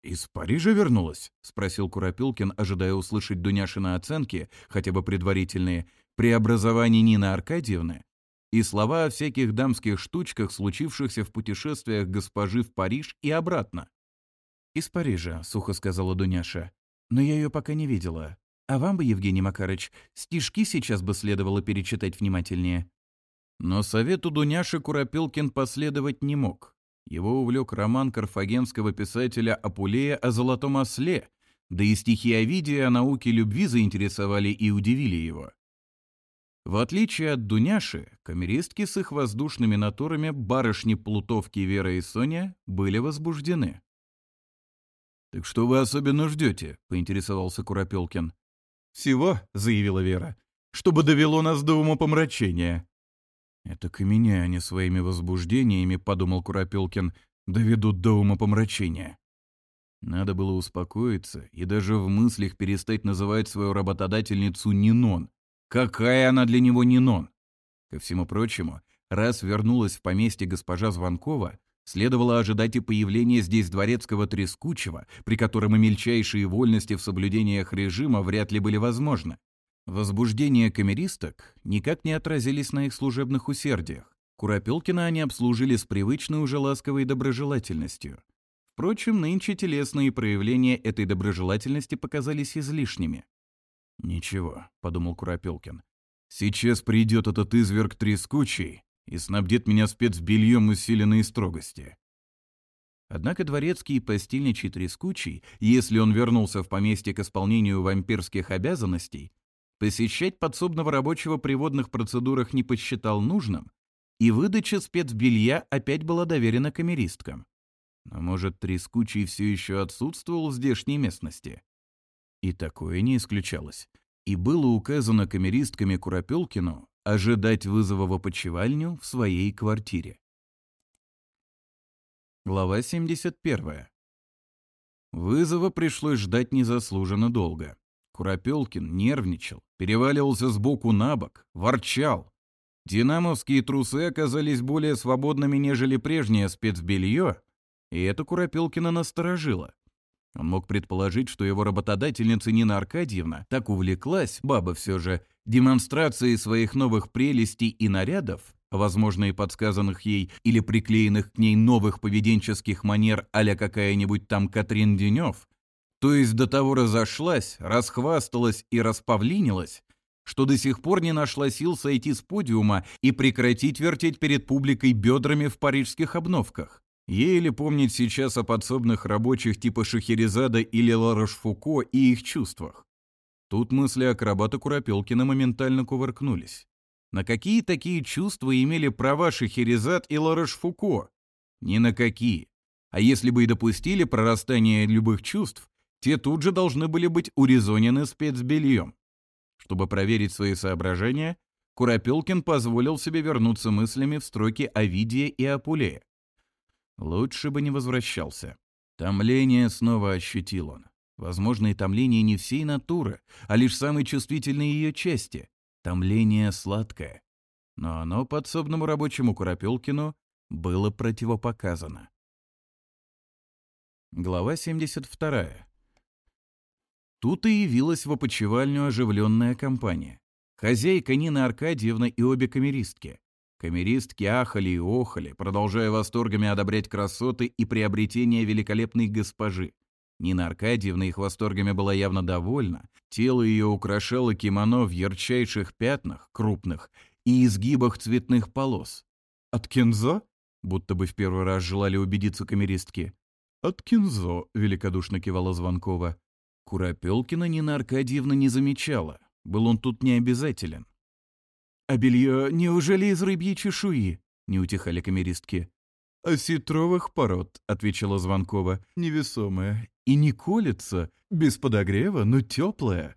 «Из Парижа вернулась?» — спросил Куропилкин, ожидая услышать Дуняшина оценки, хотя бы предварительные, преобразований Нины Аркадьевны и слова о всяких дамских штучках, случившихся в путешествиях госпожи в Париж и обратно. «Из Парижа», — сухо сказала Дуняша. «Но я ее пока не видела. А вам бы, Евгений Макарыч, стишки сейчас бы следовало перечитать внимательнее». Но совету Дуняши Куропилкин последовать не мог. Его увлек роман карфагенского писателя Апулея о золотом осле, да и стихи Овидия о науке любви заинтересовали и удивили его. В отличие от Дуняши, камеристки с их воздушными натурами барышни Плутовки Вера и Соня были возбуждены. «Так что вы особенно ждете?» — поинтересовался Куропелкин. «Всего», — заявила Вера, — «чтобы довело нас до умопомрачения». «Это к меня они а своими возбуждениями», — подумал Куропелкин, — «доведут до умопомрачения». Надо было успокоиться и даже в мыслях перестать называть свою работодательницу Нинон. Какая она для него Нинон? Ко всему прочему, раз вернулась в поместье госпожа Звонкова, Следовало ожидать и появления здесь дворецкого Трескучего, при котором и мельчайшие вольности в соблюдениях режима вряд ли были возможны. Возбуждение камеристок никак не отразились на их служебных усердиях. Куропелкина они обслужили с привычной уже ласковой доброжелательностью. Впрочем, нынче телесные проявления этой доброжелательности показались излишними. «Ничего», — подумал Куропелкин. «Сейчас придет этот изверг Трескучий, и снабдит меня спецбельем усиленной строгости». Однако дворецкий и постельничий трескучий, если он вернулся в поместье к исполнению вампирских обязанностей, Посещать подсобного рабочего при водных процедурах не посчитал нужным, и выдача спецбелья опять была доверена камеристкам. Но, может, Трескучий все еще отсутствовал в здешней местности? И такое не исключалось. и было указано камеристками Куропелкину ожидать вызова в опочивальню в своей квартире. Глава 71. Вызова пришлось ждать незаслуженно долго. Куропелкин нервничал, переваливался с боку на бок, ворчал. Динамовские трусы оказались более свободными, нежели прежнее спецбелье, и это Куропелкина насторожило. Он мог предположить, что его работодательница Нина Аркадьевна так увлеклась, баба все же, демонстрацией своих новых прелестей и нарядов, возможно, и подсказанных ей или приклеенных к ней новых поведенческих манер а какая-нибудь там Катрин Денев, то есть до того разошлась, расхвасталась и распавлинилась, что до сих пор не нашла сил сойти с подиума и прекратить вертеть перед публикой бедрами в парижских обновках. Ей ли помнить сейчас о подсобных рабочих типа Шахерезада или ларош и их чувствах. Тут мысли акробата Куропелкина моментально кувыркнулись. На какие такие чувства имели права Шахерезад и ларош Ни на какие. А если бы и допустили прорастание любых чувств, те тут же должны были быть урезонены спецбельем. Чтобы проверить свои соображения, Куропелкин позволил себе вернуться мыслями в строки о Виде и Апуле. Лучше бы не возвращался. Томление снова ощутил он. Возможно, и томление не всей натуры, а лишь самой чувствительной ее части. Томление сладкое. Но оно подсобному рабочему Куропелкину было противопоказано. Глава 72. Тут и явилась в опочивальню оживленная компания. Хозяйка Нина Аркадьевна и обе камеристки. Камеристки ахали и охали, продолжая восторгами одобрять красоты и приобретение великолепной госпожи. Нина Аркадьевна их восторгами была явно довольна. Тело ее украшало кимоно в ярчайших пятнах, крупных, и изгибах цветных полос. «От кинзо?» — будто бы в первый раз желали убедиться камеристки. «От кинзо», — великодушно кивала Звонкова. Курапелкина Нина Аркадьевна не замечала. Был он тут необязателен. «А белье неужели из рыбьей чешуи?» — не утихали камеристки. «Осетровых а пород», — отвечала Звонкова, невесомая И не колется, без подогрева, но теплая.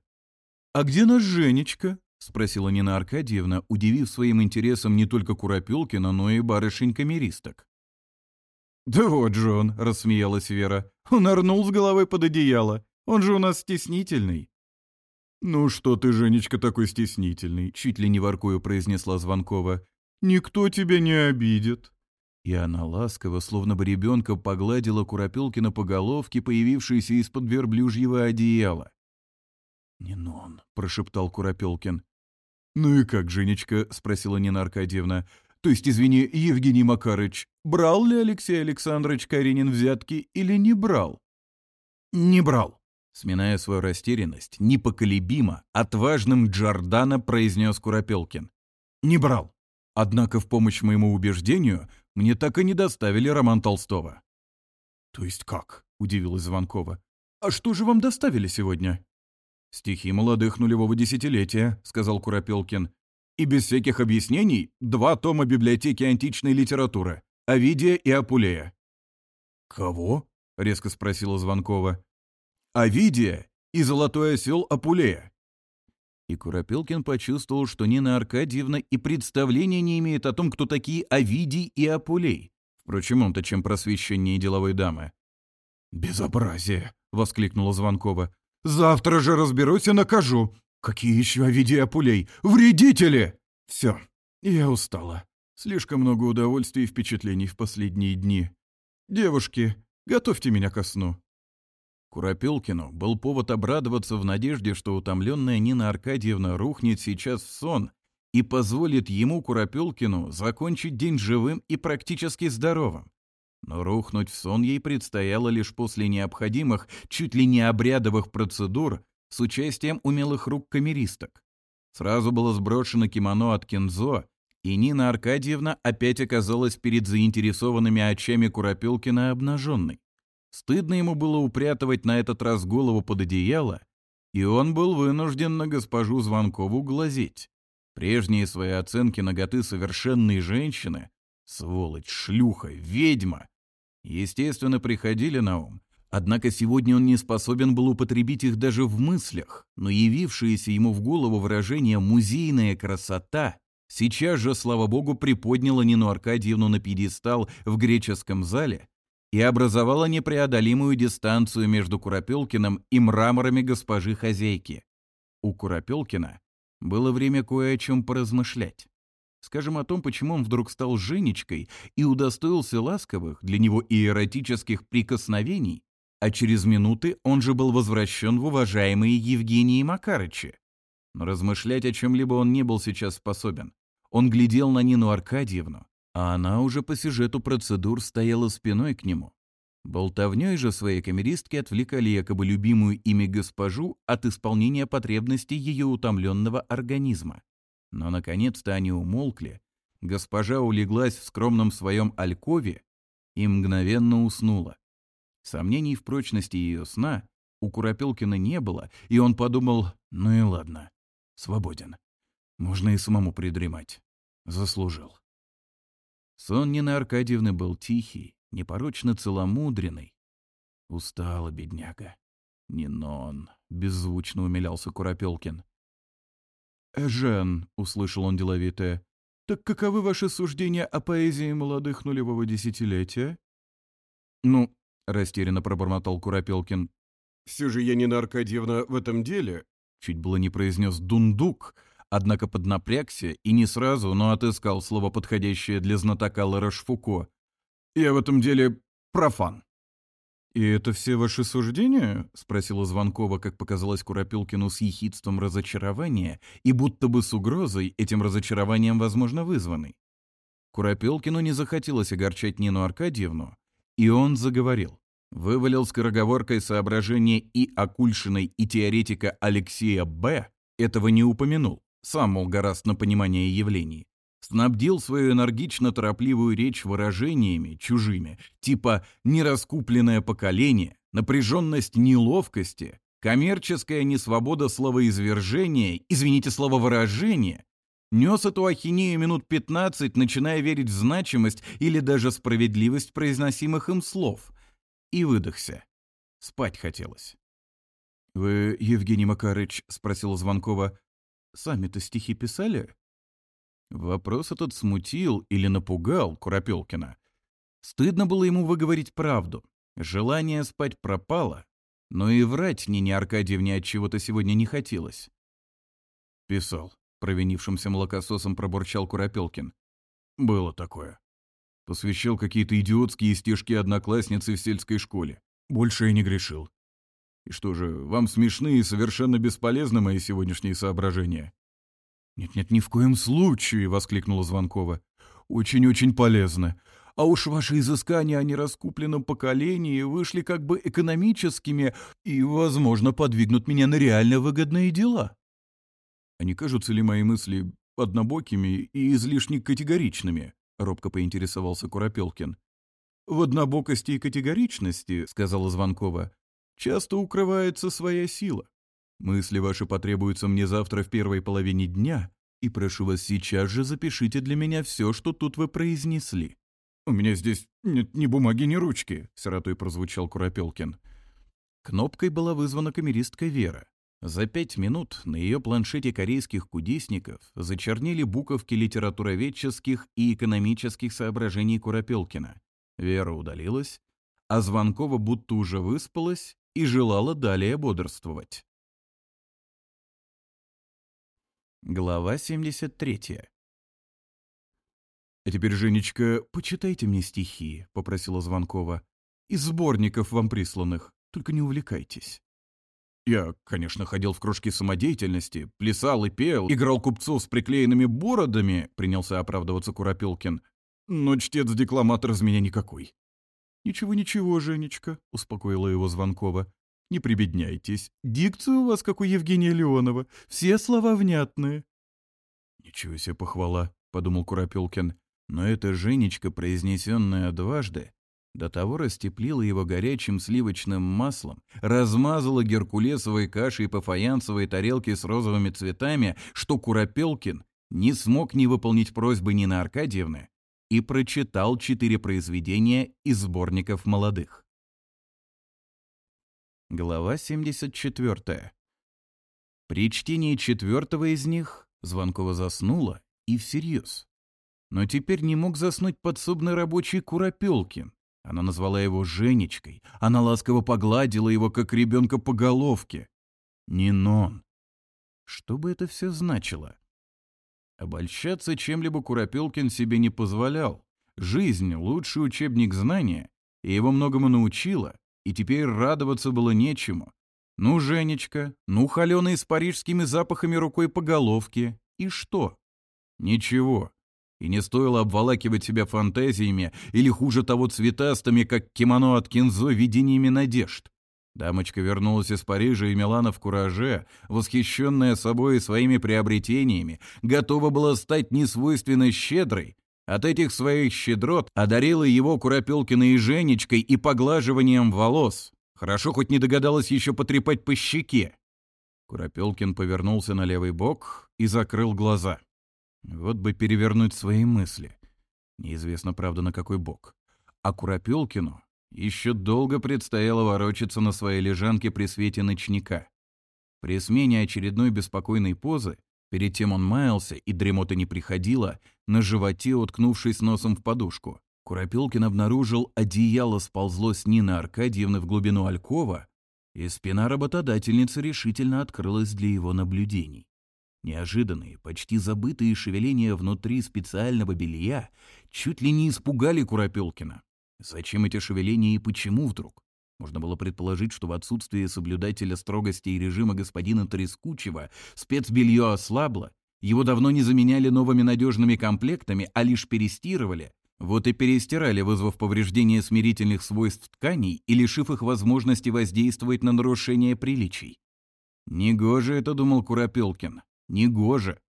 «А где наш Женечка?» — спросила Нина Аркадьевна, удивив своим интересом не только Куропелкина, но и барышень-камеристок. «Да вот же он», — рассмеялась Вера, — «он орнул с головой под одеяло. Он же у нас стеснительный». «Ну что ты, Женечка, такой стеснительный!» Чуть ли не воркую произнесла Звонкова. «Никто тебя не обидит!» И она ласково, словно бы ребенка, погладила Куропелкина по головке, появившейся из-под верблюжьего одеяла. «Нинон», — прошептал Куропелкин. «Ну и как, Женечка?» — спросила Нина Аркадьевна. «То есть, извини, Евгений Макарыч, брал ли Алексей Александрович Каренин взятки или не брал?» «Не брал», Сминая свою растерянность, непоколебимо, отважным Джордана произнес Куропелкин. «Не брал. Однако в помощь моему убеждению мне так и не доставили роман Толстого». «То есть как?» — удивилась Звонкова. «А что же вам доставили сегодня?» «Стихи молодых нулевого десятилетия», — сказал Куропелкин. «И без всяких объяснений два тома библиотеки античной литературы. Овидия и Апулея». «Кого?» — резко спросила Звонкова. Овидия и золотой осел Апулея. И Куропелкин почувствовал, что Нина Аркадьевна и представления не имеет о том, кто такие Овидий и Апулей. Впрочем, он-то чем просвещеннее деловой дамы. «Безобразие!» — воскликнула Звонкова. «Завтра же разберусь и накажу. Какие еще Овидий и Апулей? Вредители!» «Все, я устала. Слишком много удовольствий и впечатлений в последние дни. Девушки, готовьте меня ко сну». Курапелкину был повод обрадоваться в надежде, что утомленная Нина Аркадьевна рухнет сейчас в сон и позволит ему, Курапелкину закончить день живым и практически здоровым. Но рухнуть в сон ей предстояло лишь после необходимых, чуть ли не обрядовых процедур с участием умелых рук камеристок. Сразу было сброшено кимоно от Кензо, и Нина Аркадьевна опять оказалась перед заинтересованными очами Курапелкина обнаженной. Стыдно ему было упрятывать на этот раз голову под одеяло, и он был вынужден на госпожу Звонкову глазеть. Прежние свои оценки ноготы совершенной женщины — сволочь, шлюха, ведьма — естественно, приходили на ум. Однако сегодня он не способен был употребить их даже в мыслях, но явившееся ему в голову выражение «музейная красота» сейчас же, слава богу, приподняло Нину Аркадьевну на пьедестал в греческом зале и образовала непреодолимую дистанцию между Куропелкиным и мраморами госпожи хозяйки. У Куропелкина было время кое о чем поразмышлять. Скажем о том, почему он вдруг стал Женечкой и удостоился ласковых для него и эротических прикосновений, а через минуты он же был возвращен в уважаемые Евгении Макарычи. Но размышлять о чем-либо он не был сейчас способен. Он глядел на Нину Аркадьевну, а она уже по сюжету процедур стояла спиной к нему. Болтовнёй же своей камеристки отвлекали якобы любимую ими госпожу от исполнения потребностей ее утомленного организма. Но, наконец-то, они умолкли. Госпожа улеглась в скромном своем алькове и мгновенно уснула. Сомнений в прочности ее сна у Куропелкина не было, и он подумал, ну и ладно, свободен. Можно и самому придремать. Заслужил. Сон Нины Аркадьевны был тихий, непорочно целомудренный. Устала бедняга. «Нинон», — беззвучно умилялся Куропелкин. «Эжен», — услышал он деловитое, — «так каковы ваши суждения о поэзии молодых нулевого десятилетия?» «Ну», — растерянно пробормотал Куропелкин, — «все же я, Нина Аркадьевна, в этом деле...» Чуть было не произнес «дундук», — Однако поднапрягся и не сразу, но отыскал слово, подходящее для знатока Ларашфуко. «Я в этом деле профан». «И это все ваши суждения?» — спросила Звонкова, как показалось Куропилкину с ехидством разочарования и будто бы с угрозой, этим разочарованием, возможно, вызванной. Куропилкину не захотелось огорчать Нину Аркадьевну, и он заговорил. Вывалил скороговоркой соображение и Акульшиной, и теоретика Алексея Б. этого не упомянул сам мол гораст на понимание явлений, снабдил свою энергично-торопливую речь выражениями чужими, типа «нераскупленное поколение», «напряженность неловкости», «коммерческая несвобода словоизвержения», «извините, слововыражение», нес эту ахинею минут 15, начиная верить в значимость или даже справедливость произносимых им слов. И выдохся. Спать хотелось. «Вы, Евгений Макарыч, — спросила Звонкова, Сами-то стихи писали?» Вопрос этот смутил или напугал Куропелкина. Стыдно было ему выговорить правду. Желание спать пропало, но и врать Нине Аркадьевне от чего-то сегодня не хотелось. «Писал», — провинившимся молокососом пробурчал Куропелкин. «Было такое. Посвящал какие-то идиотские стежки одноклассницы в сельской школе. Больше и не грешил что же, вам смешны и совершенно бесполезны мои сегодняшние соображения». «Нет-нет, ни в коем случае!» — воскликнула Звонкова. «Очень-очень полезны. А уж ваши изыскания о нераскупленном поколении вышли как бы экономическими и, возможно, подвигнут меня на реально выгодные дела». «А не кажутся ли мои мысли однобокими и излишне категоричными?» — робко поинтересовался Куропелкин. «В однобокости и категоричности, — сказала Звонкова, часто укрывается своя сила. Мысли ваши потребуются мне завтра в первой половине дня, и прошу вас сейчас же запишите для меня все, что тут вы произнесли». «У меня здесь нет ни бумаги, ни ручки», — сиротой прозвучал Куропелкин. Кнопкой была вызвана камеристка Вера. За пять минут на ее планшете корейских кудесников зачернили буковки литературоведческих и экономических соображений Куропелкина. Вера удалилась, а Звонкова будто уже выспалась и желала далее бодрствовать. Глава 73. «А теперь, Женечка, почитайте мне стихи», — попросила Звонкова. «Из сборников вам присланных, только не увлекайтесь». Я, конечно, ходил в кружки самодеятельности, плясал и пел, играл купцов с приклеенными бородами, принялся оправдываться Куропелкин, Но чтец-декламатор из меня никакой. «Ничего, ничего, Женечка», — успокоила его Звонкова. «Не прибедняйтесь. Дикция у вас, как у Евгения Леонова. Все слова внятные». «Ничего себе похвала», — подумал Куропелкин. Но эта Женечка, произнесенная дважды, до того растеплила его горячим сливочным маслом, размазала геркулесовой кашей по фаянсовой тарелке с розовыми цветами, что Куропелкин не смог не выполнить просьбы Нины Аркадьевны, и прочитал четыре произведения из сборников молодых. Глава 74. При чтении четвертого из них Звонкова заснула и всерьез. Но теперь не мог заснуть подсобный рабочий Куропелкин. Она назвала его Женечкой, она ласково погладила его, как ребенка по головке. Нинон. Что бы это все значило? Обольщаться чем-либо Куропелкин себе не позволял. Жизнь — лучший учебник знания, и его многому научила, и теперь радоваться было нечему. Ну, Женечка, ну, холеные с парижскими запахами рукой по головке, и что? Ничего. И не стоило обволакивать себя фантазиями или, хуже того, цветастыми, как кимоно от кинзо, видениями надежд. Дамочка вернулась из Парижа и Милана в кураже, восхищенная собой и своими приобретениями, готова была стать несвойственно щедрой. От этих своих щедрот одарила его курапелкиной и Женечкой и поглаживанием волос. Хорошо хоть не догадалась еще потрепать по щеке. Курапелкин повернулся на левый бок и закрыл глаза. Вот бы перевернуть свои мысли. Неизвестно, правда, на какой бок. А курапелкину? Еще долго предстояло ворочаться на своей лежанке при свете ночника. При смене очередной беспокойной позы, перед тем он маялся, и дремота не приходила, на животе, уткнувшись носом в подушку. Куропилкин обнаружил, одеяло сползло с Нины Аркадьевны в глубину алькова, и спина работодательницы решительно открылась для его наблюдений. Неожиданные, почти забытые шевеления внутри специального белья чуть ли не испугали Куропилкина. Зачем эти шевеления и почему вдруг? Можно было предположить, что в отсутствии соблюдателя строгости и режима господина Трескучего спецбелье ослабло, его давно не заменяли новыми надежными комплектами, а лишь перестирывали. Вот и перестирали, вызвав повреждение смирительных свойств тканей и лишив их возможности воздействовать на нарушение приличий. «Негоже это», — думал Куропелкин. «Негоже».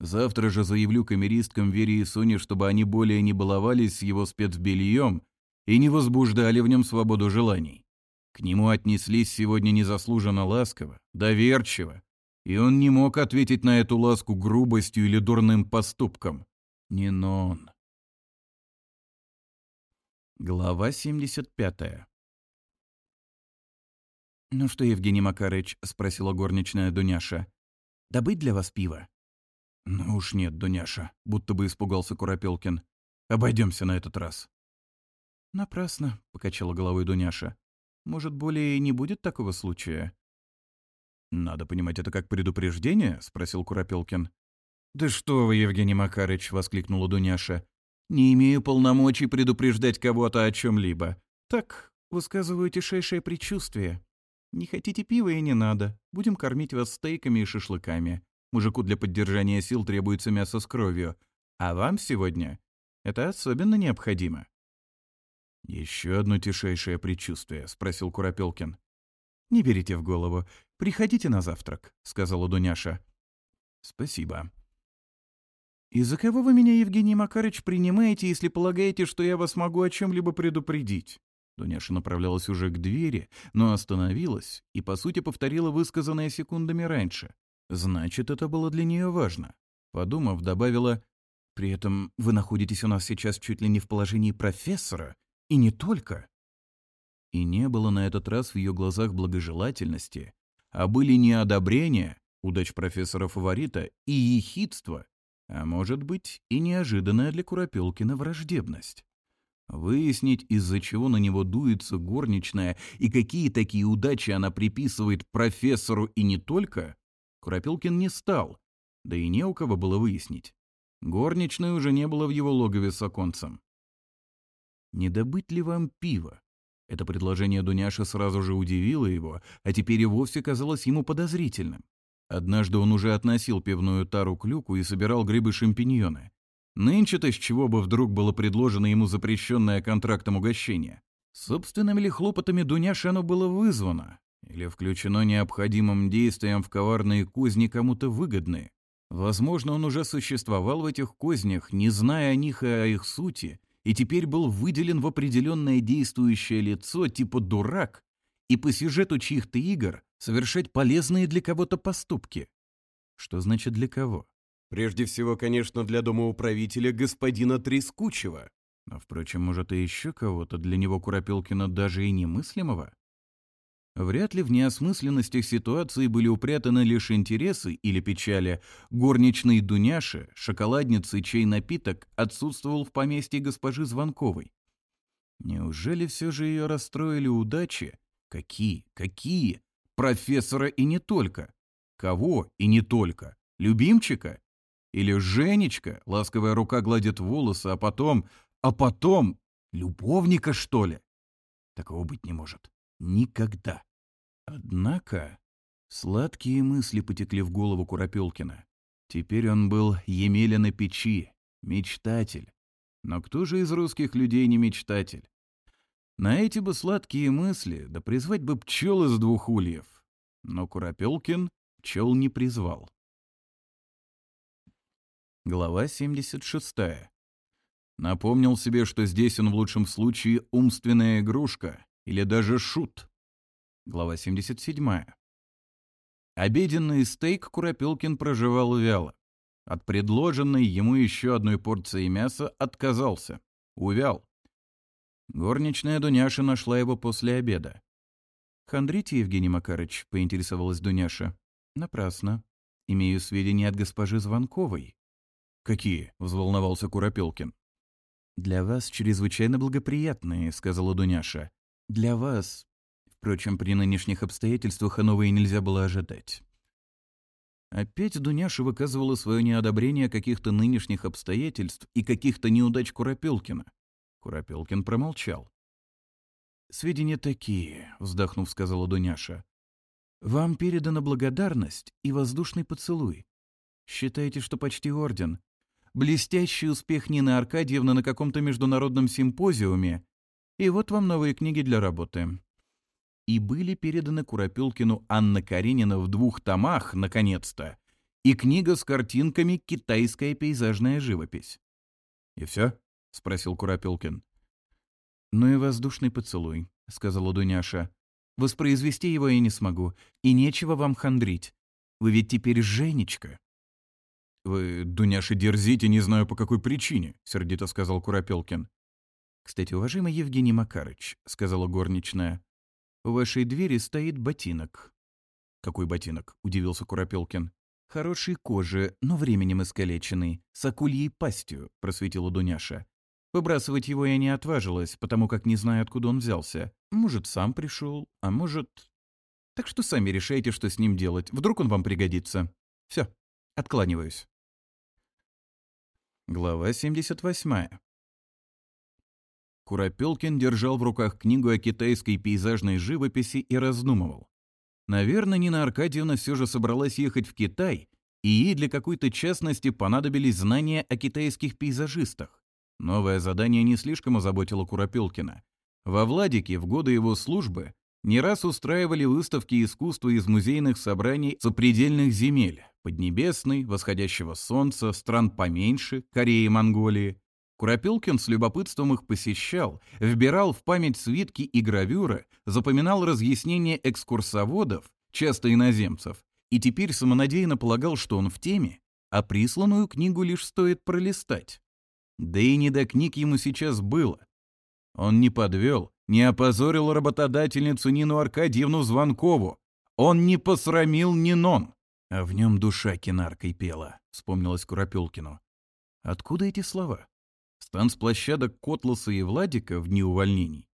Завтра же заявлю камеристкам Вере и Соне, чтобы они более не баловались с его спецбельем, и не возбуждали в нем свободу желаний. К нему отнеслись сегодня незаслуженно ласково, доверчиво, и он не мог ответить на эту ласку грубостью или дурным поступком. Нинон. Глава 75 «Ну что, Евгений Макарыч?» — спросила горничная Дуняша. «Добыть для вас пиво?» «Ну уж нет, Дуняша», — будто бы испугался Куропелкин. Обойдемся на этот раз». «Напрасно», — покачала головой Дуняша. «Может, более не будет такого случая?» «Надо понимать это как предупреждение?» — спросил Куропелкин. «Да что вы, Евгений Макарыч!» — воскликнула Дуняша. «Не имею полномочий предупреждать кого-то о чем либо. Так, высказываю тишайшее предчувствие. Не хотите пива и не надо. Будем кормить вас стейками и шашлыками. Мужику для поддержания сил требуется мясо с кровью. А вам сегодня это особенно необходимо». «Еще одно тишайшее предчувствие», — спросил Куропелкин. «Не берите в голову. Приходите на завтрак», — сказала Дуняша. «Спасибо». «И за кого вы меня, Евгений Макарыч, принимаете, если полагаете, что я вас могу о чем либо предупредить?» Дуняша направлялась уже к двери, но остановилась и, по сути, повторила высказанное секундами раньше. Значит, это было для нее важно. Подумав, добавила, «При этом вы находитесь у нас сейчас чуть ли не в положении профессора и не только. И не было на этот раз в ее глазах благожелательности, а были не одобрения, удач профессора-фаворита, и ехидство, а может быть и неожиданная для Куропелкина враждебность. Выяснить, из-за чего на него дуется горничная и какие такие удачи она приписывает профессору и не только, Куропелкин не стал, да и не у кого было выяснить. Горничной уже не было в его логове с оконцем не добыть ли вам пива? Это предложение Дуняша сразу же удивило его, а теперь и вовсе казалось ему подозрительным. Однажды он уже относил пивную тару к люку и собирал грибы-шампиньоны. Нынче-то с чего бы вдруг было предложено ему запрещенное контрактом угощение? Собственными ли хлопотами Дуняша оно было вызвано? Или включено необходимым действием в коварные кузни кому-то выгодные? Возможно, он уже существовал в этих кознях, не зная о них и о их сути, и теперь был выделен в определенное действующее лицо типа «дурак» и по сюжету чьих-то игр совершать полезные для кого-то поступки. Что значит «для кого»? Прежде всего, конечно, для домоуправителя господина Трескучего. Но, а, впрочем, может, и еще кого-то для него Куропелкина даже и немыслимого? Вряд ли в неосмысленностях ситуации были упрятаны лишь интересы или печали горничной Дуняши, шоколадницы, чей напиток отсутствовал в поместье госпожи Звонковой. Неужели все же ее расстроили удачи? Какие? Какие? Профессора и не только. Кого и не только? Любимчика? Или Женечка? Ласковая рука гладит волосы, а потом... А потом... Любовника, что ли? Такого быть не может. Никогда. Однако сладкие мысли потекли в голову Куропелкина. Теперь он был Емеля на печи, мечтатель. Но кто же из русских людей не мечтатель? На эти бы сладкие мысли, да призвать бы пчел из двух ульев. Но Куропелкин пчел не призвал. Глава 76. Напомнил себе, что здесь он в лучшем случае умственная игрушка, или даже шут. Глава 77. Обеденный стейк Куропилкин проживал вяло. От предложенной ему еще одной порции мяса отказался. Увял. Горничная Дуняша нашла его после обеда. «Хандрите, Евгений Макарыч?» — поинтересовалась Дуняша. «Напрасно. Имею сведения от госпожи Звонковой». «Какие?» — взволновался Куропелкин. «Для вас чрезвычайно благоприятные», — сказала Дуняша. Для вас, впрочем, при нынешних обстоятельствах оного и нельзя было ожидать. Опять Дуняша выказывала свое неодобрение каких-то нынешних обстоятельств и каких-то неудач Куропелкина. Куропелкин промолчал. «Сведения такие», — вздохнув, сказала Дуняша. «Вам передана благодарность и воздушный поцелуй. Считаете, что почти орден. Блестящий успех Нины Аркадьевны на каком-то международном симпозиуме и вот вам новые книги для работы. И были переданы Куропилкину Анна Каренина в двух томах, наконец-то, и книга с картинками «Китайская пейзажная живопись». «И все?» — спросил Куропилкин. «Ну и воздушный поцелуй», — сказала Дуняша. «Воспроизвести его я не смогу, и нечего вам хандрить. Вы ведь теперь Женечка». «Вы, Дуняша, дерзите, не знаю по какой причине», — сердито сказал Куропелкин. «Кстати, уважаемый Евгений Макарыч», — сказала горничная, — «у вашей двери стоит ботинок». «Какой ботинок?» — удивился Куропелкин. «Хорошей кожи, но временем искалеченный, с акульей пастью», — просветила Дуняша. Выбрасывать его я не отважилась, потому как не знаю, откуда он взялся. Может, сам пришел, а может... Так что сами решайте, что с ним делать. Вдруг он вам пригодится. Все, откланиваюсь. Глава 78. Куропелкин держал в руках книгу о китайской пейзажной живописи и раздумывал. Наверное, Нина Аркадьевна все же собралась ехать в Китай, и ей для какой-то частности понадобились знания о китайских пейзажистах. Новое задание не слишком озаботило Куропелкина. Во Владике в годы его службы не раз устраивали выставки искусства из музейных собраний сопредельных земель – Поднебесной, Восходящего Солнца, стран поменьше, Кореи и Монголии. Куропилкин с любопытством их посещал, вбирал в память свитки и гравюры, запоминал разъяснения экскурсоводов, часто иноземцев, и теперь самонадеянно полагал, что он в теме, а присланную книгу лишь стоит пролистать. Да и не до книг ему сейчас было. Он не подвел, не опозорил работодательницу Нину Аркадьевну Звонкову. Он не посрамил Нинон. А в нем душа кинаркой пела, вспомнилась Куропилкину. Откуда эти слова? Стан с площадок Котласа и Владика в дни увольнений.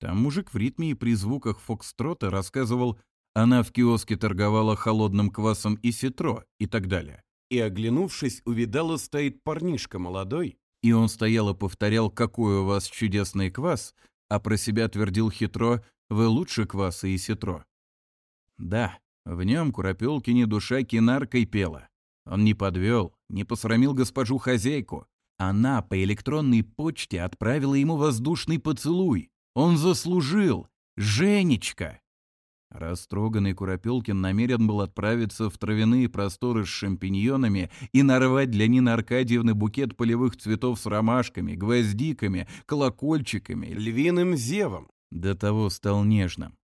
Там мужик в ритме и при звуках фокстрота рассказывал, она в киоске торговала холодным квасом и ситро и так далее. И, оглянувшись, увидала, стоит парнишка молодой. И он стоял и повторял, какой у вас чудесный квас, а про себя твердил хитро, вы лучше кваса и ситро. Да, в нем Куропелкине душа кинаркой пела. Он не подвел, не посрамил госпожу хозяйку, она по электронной почте отправила ему воздушный поцелуй. Он заслужил! Женечка! Растроганный Куропелкин намерен был отправиться в травяные просторы с шампиньонами и нарвать для Нины Аркадьевны букет полевых цветов с ромашками, гвоздиками, колокольчиками, львиным зевом. До того стал нежным.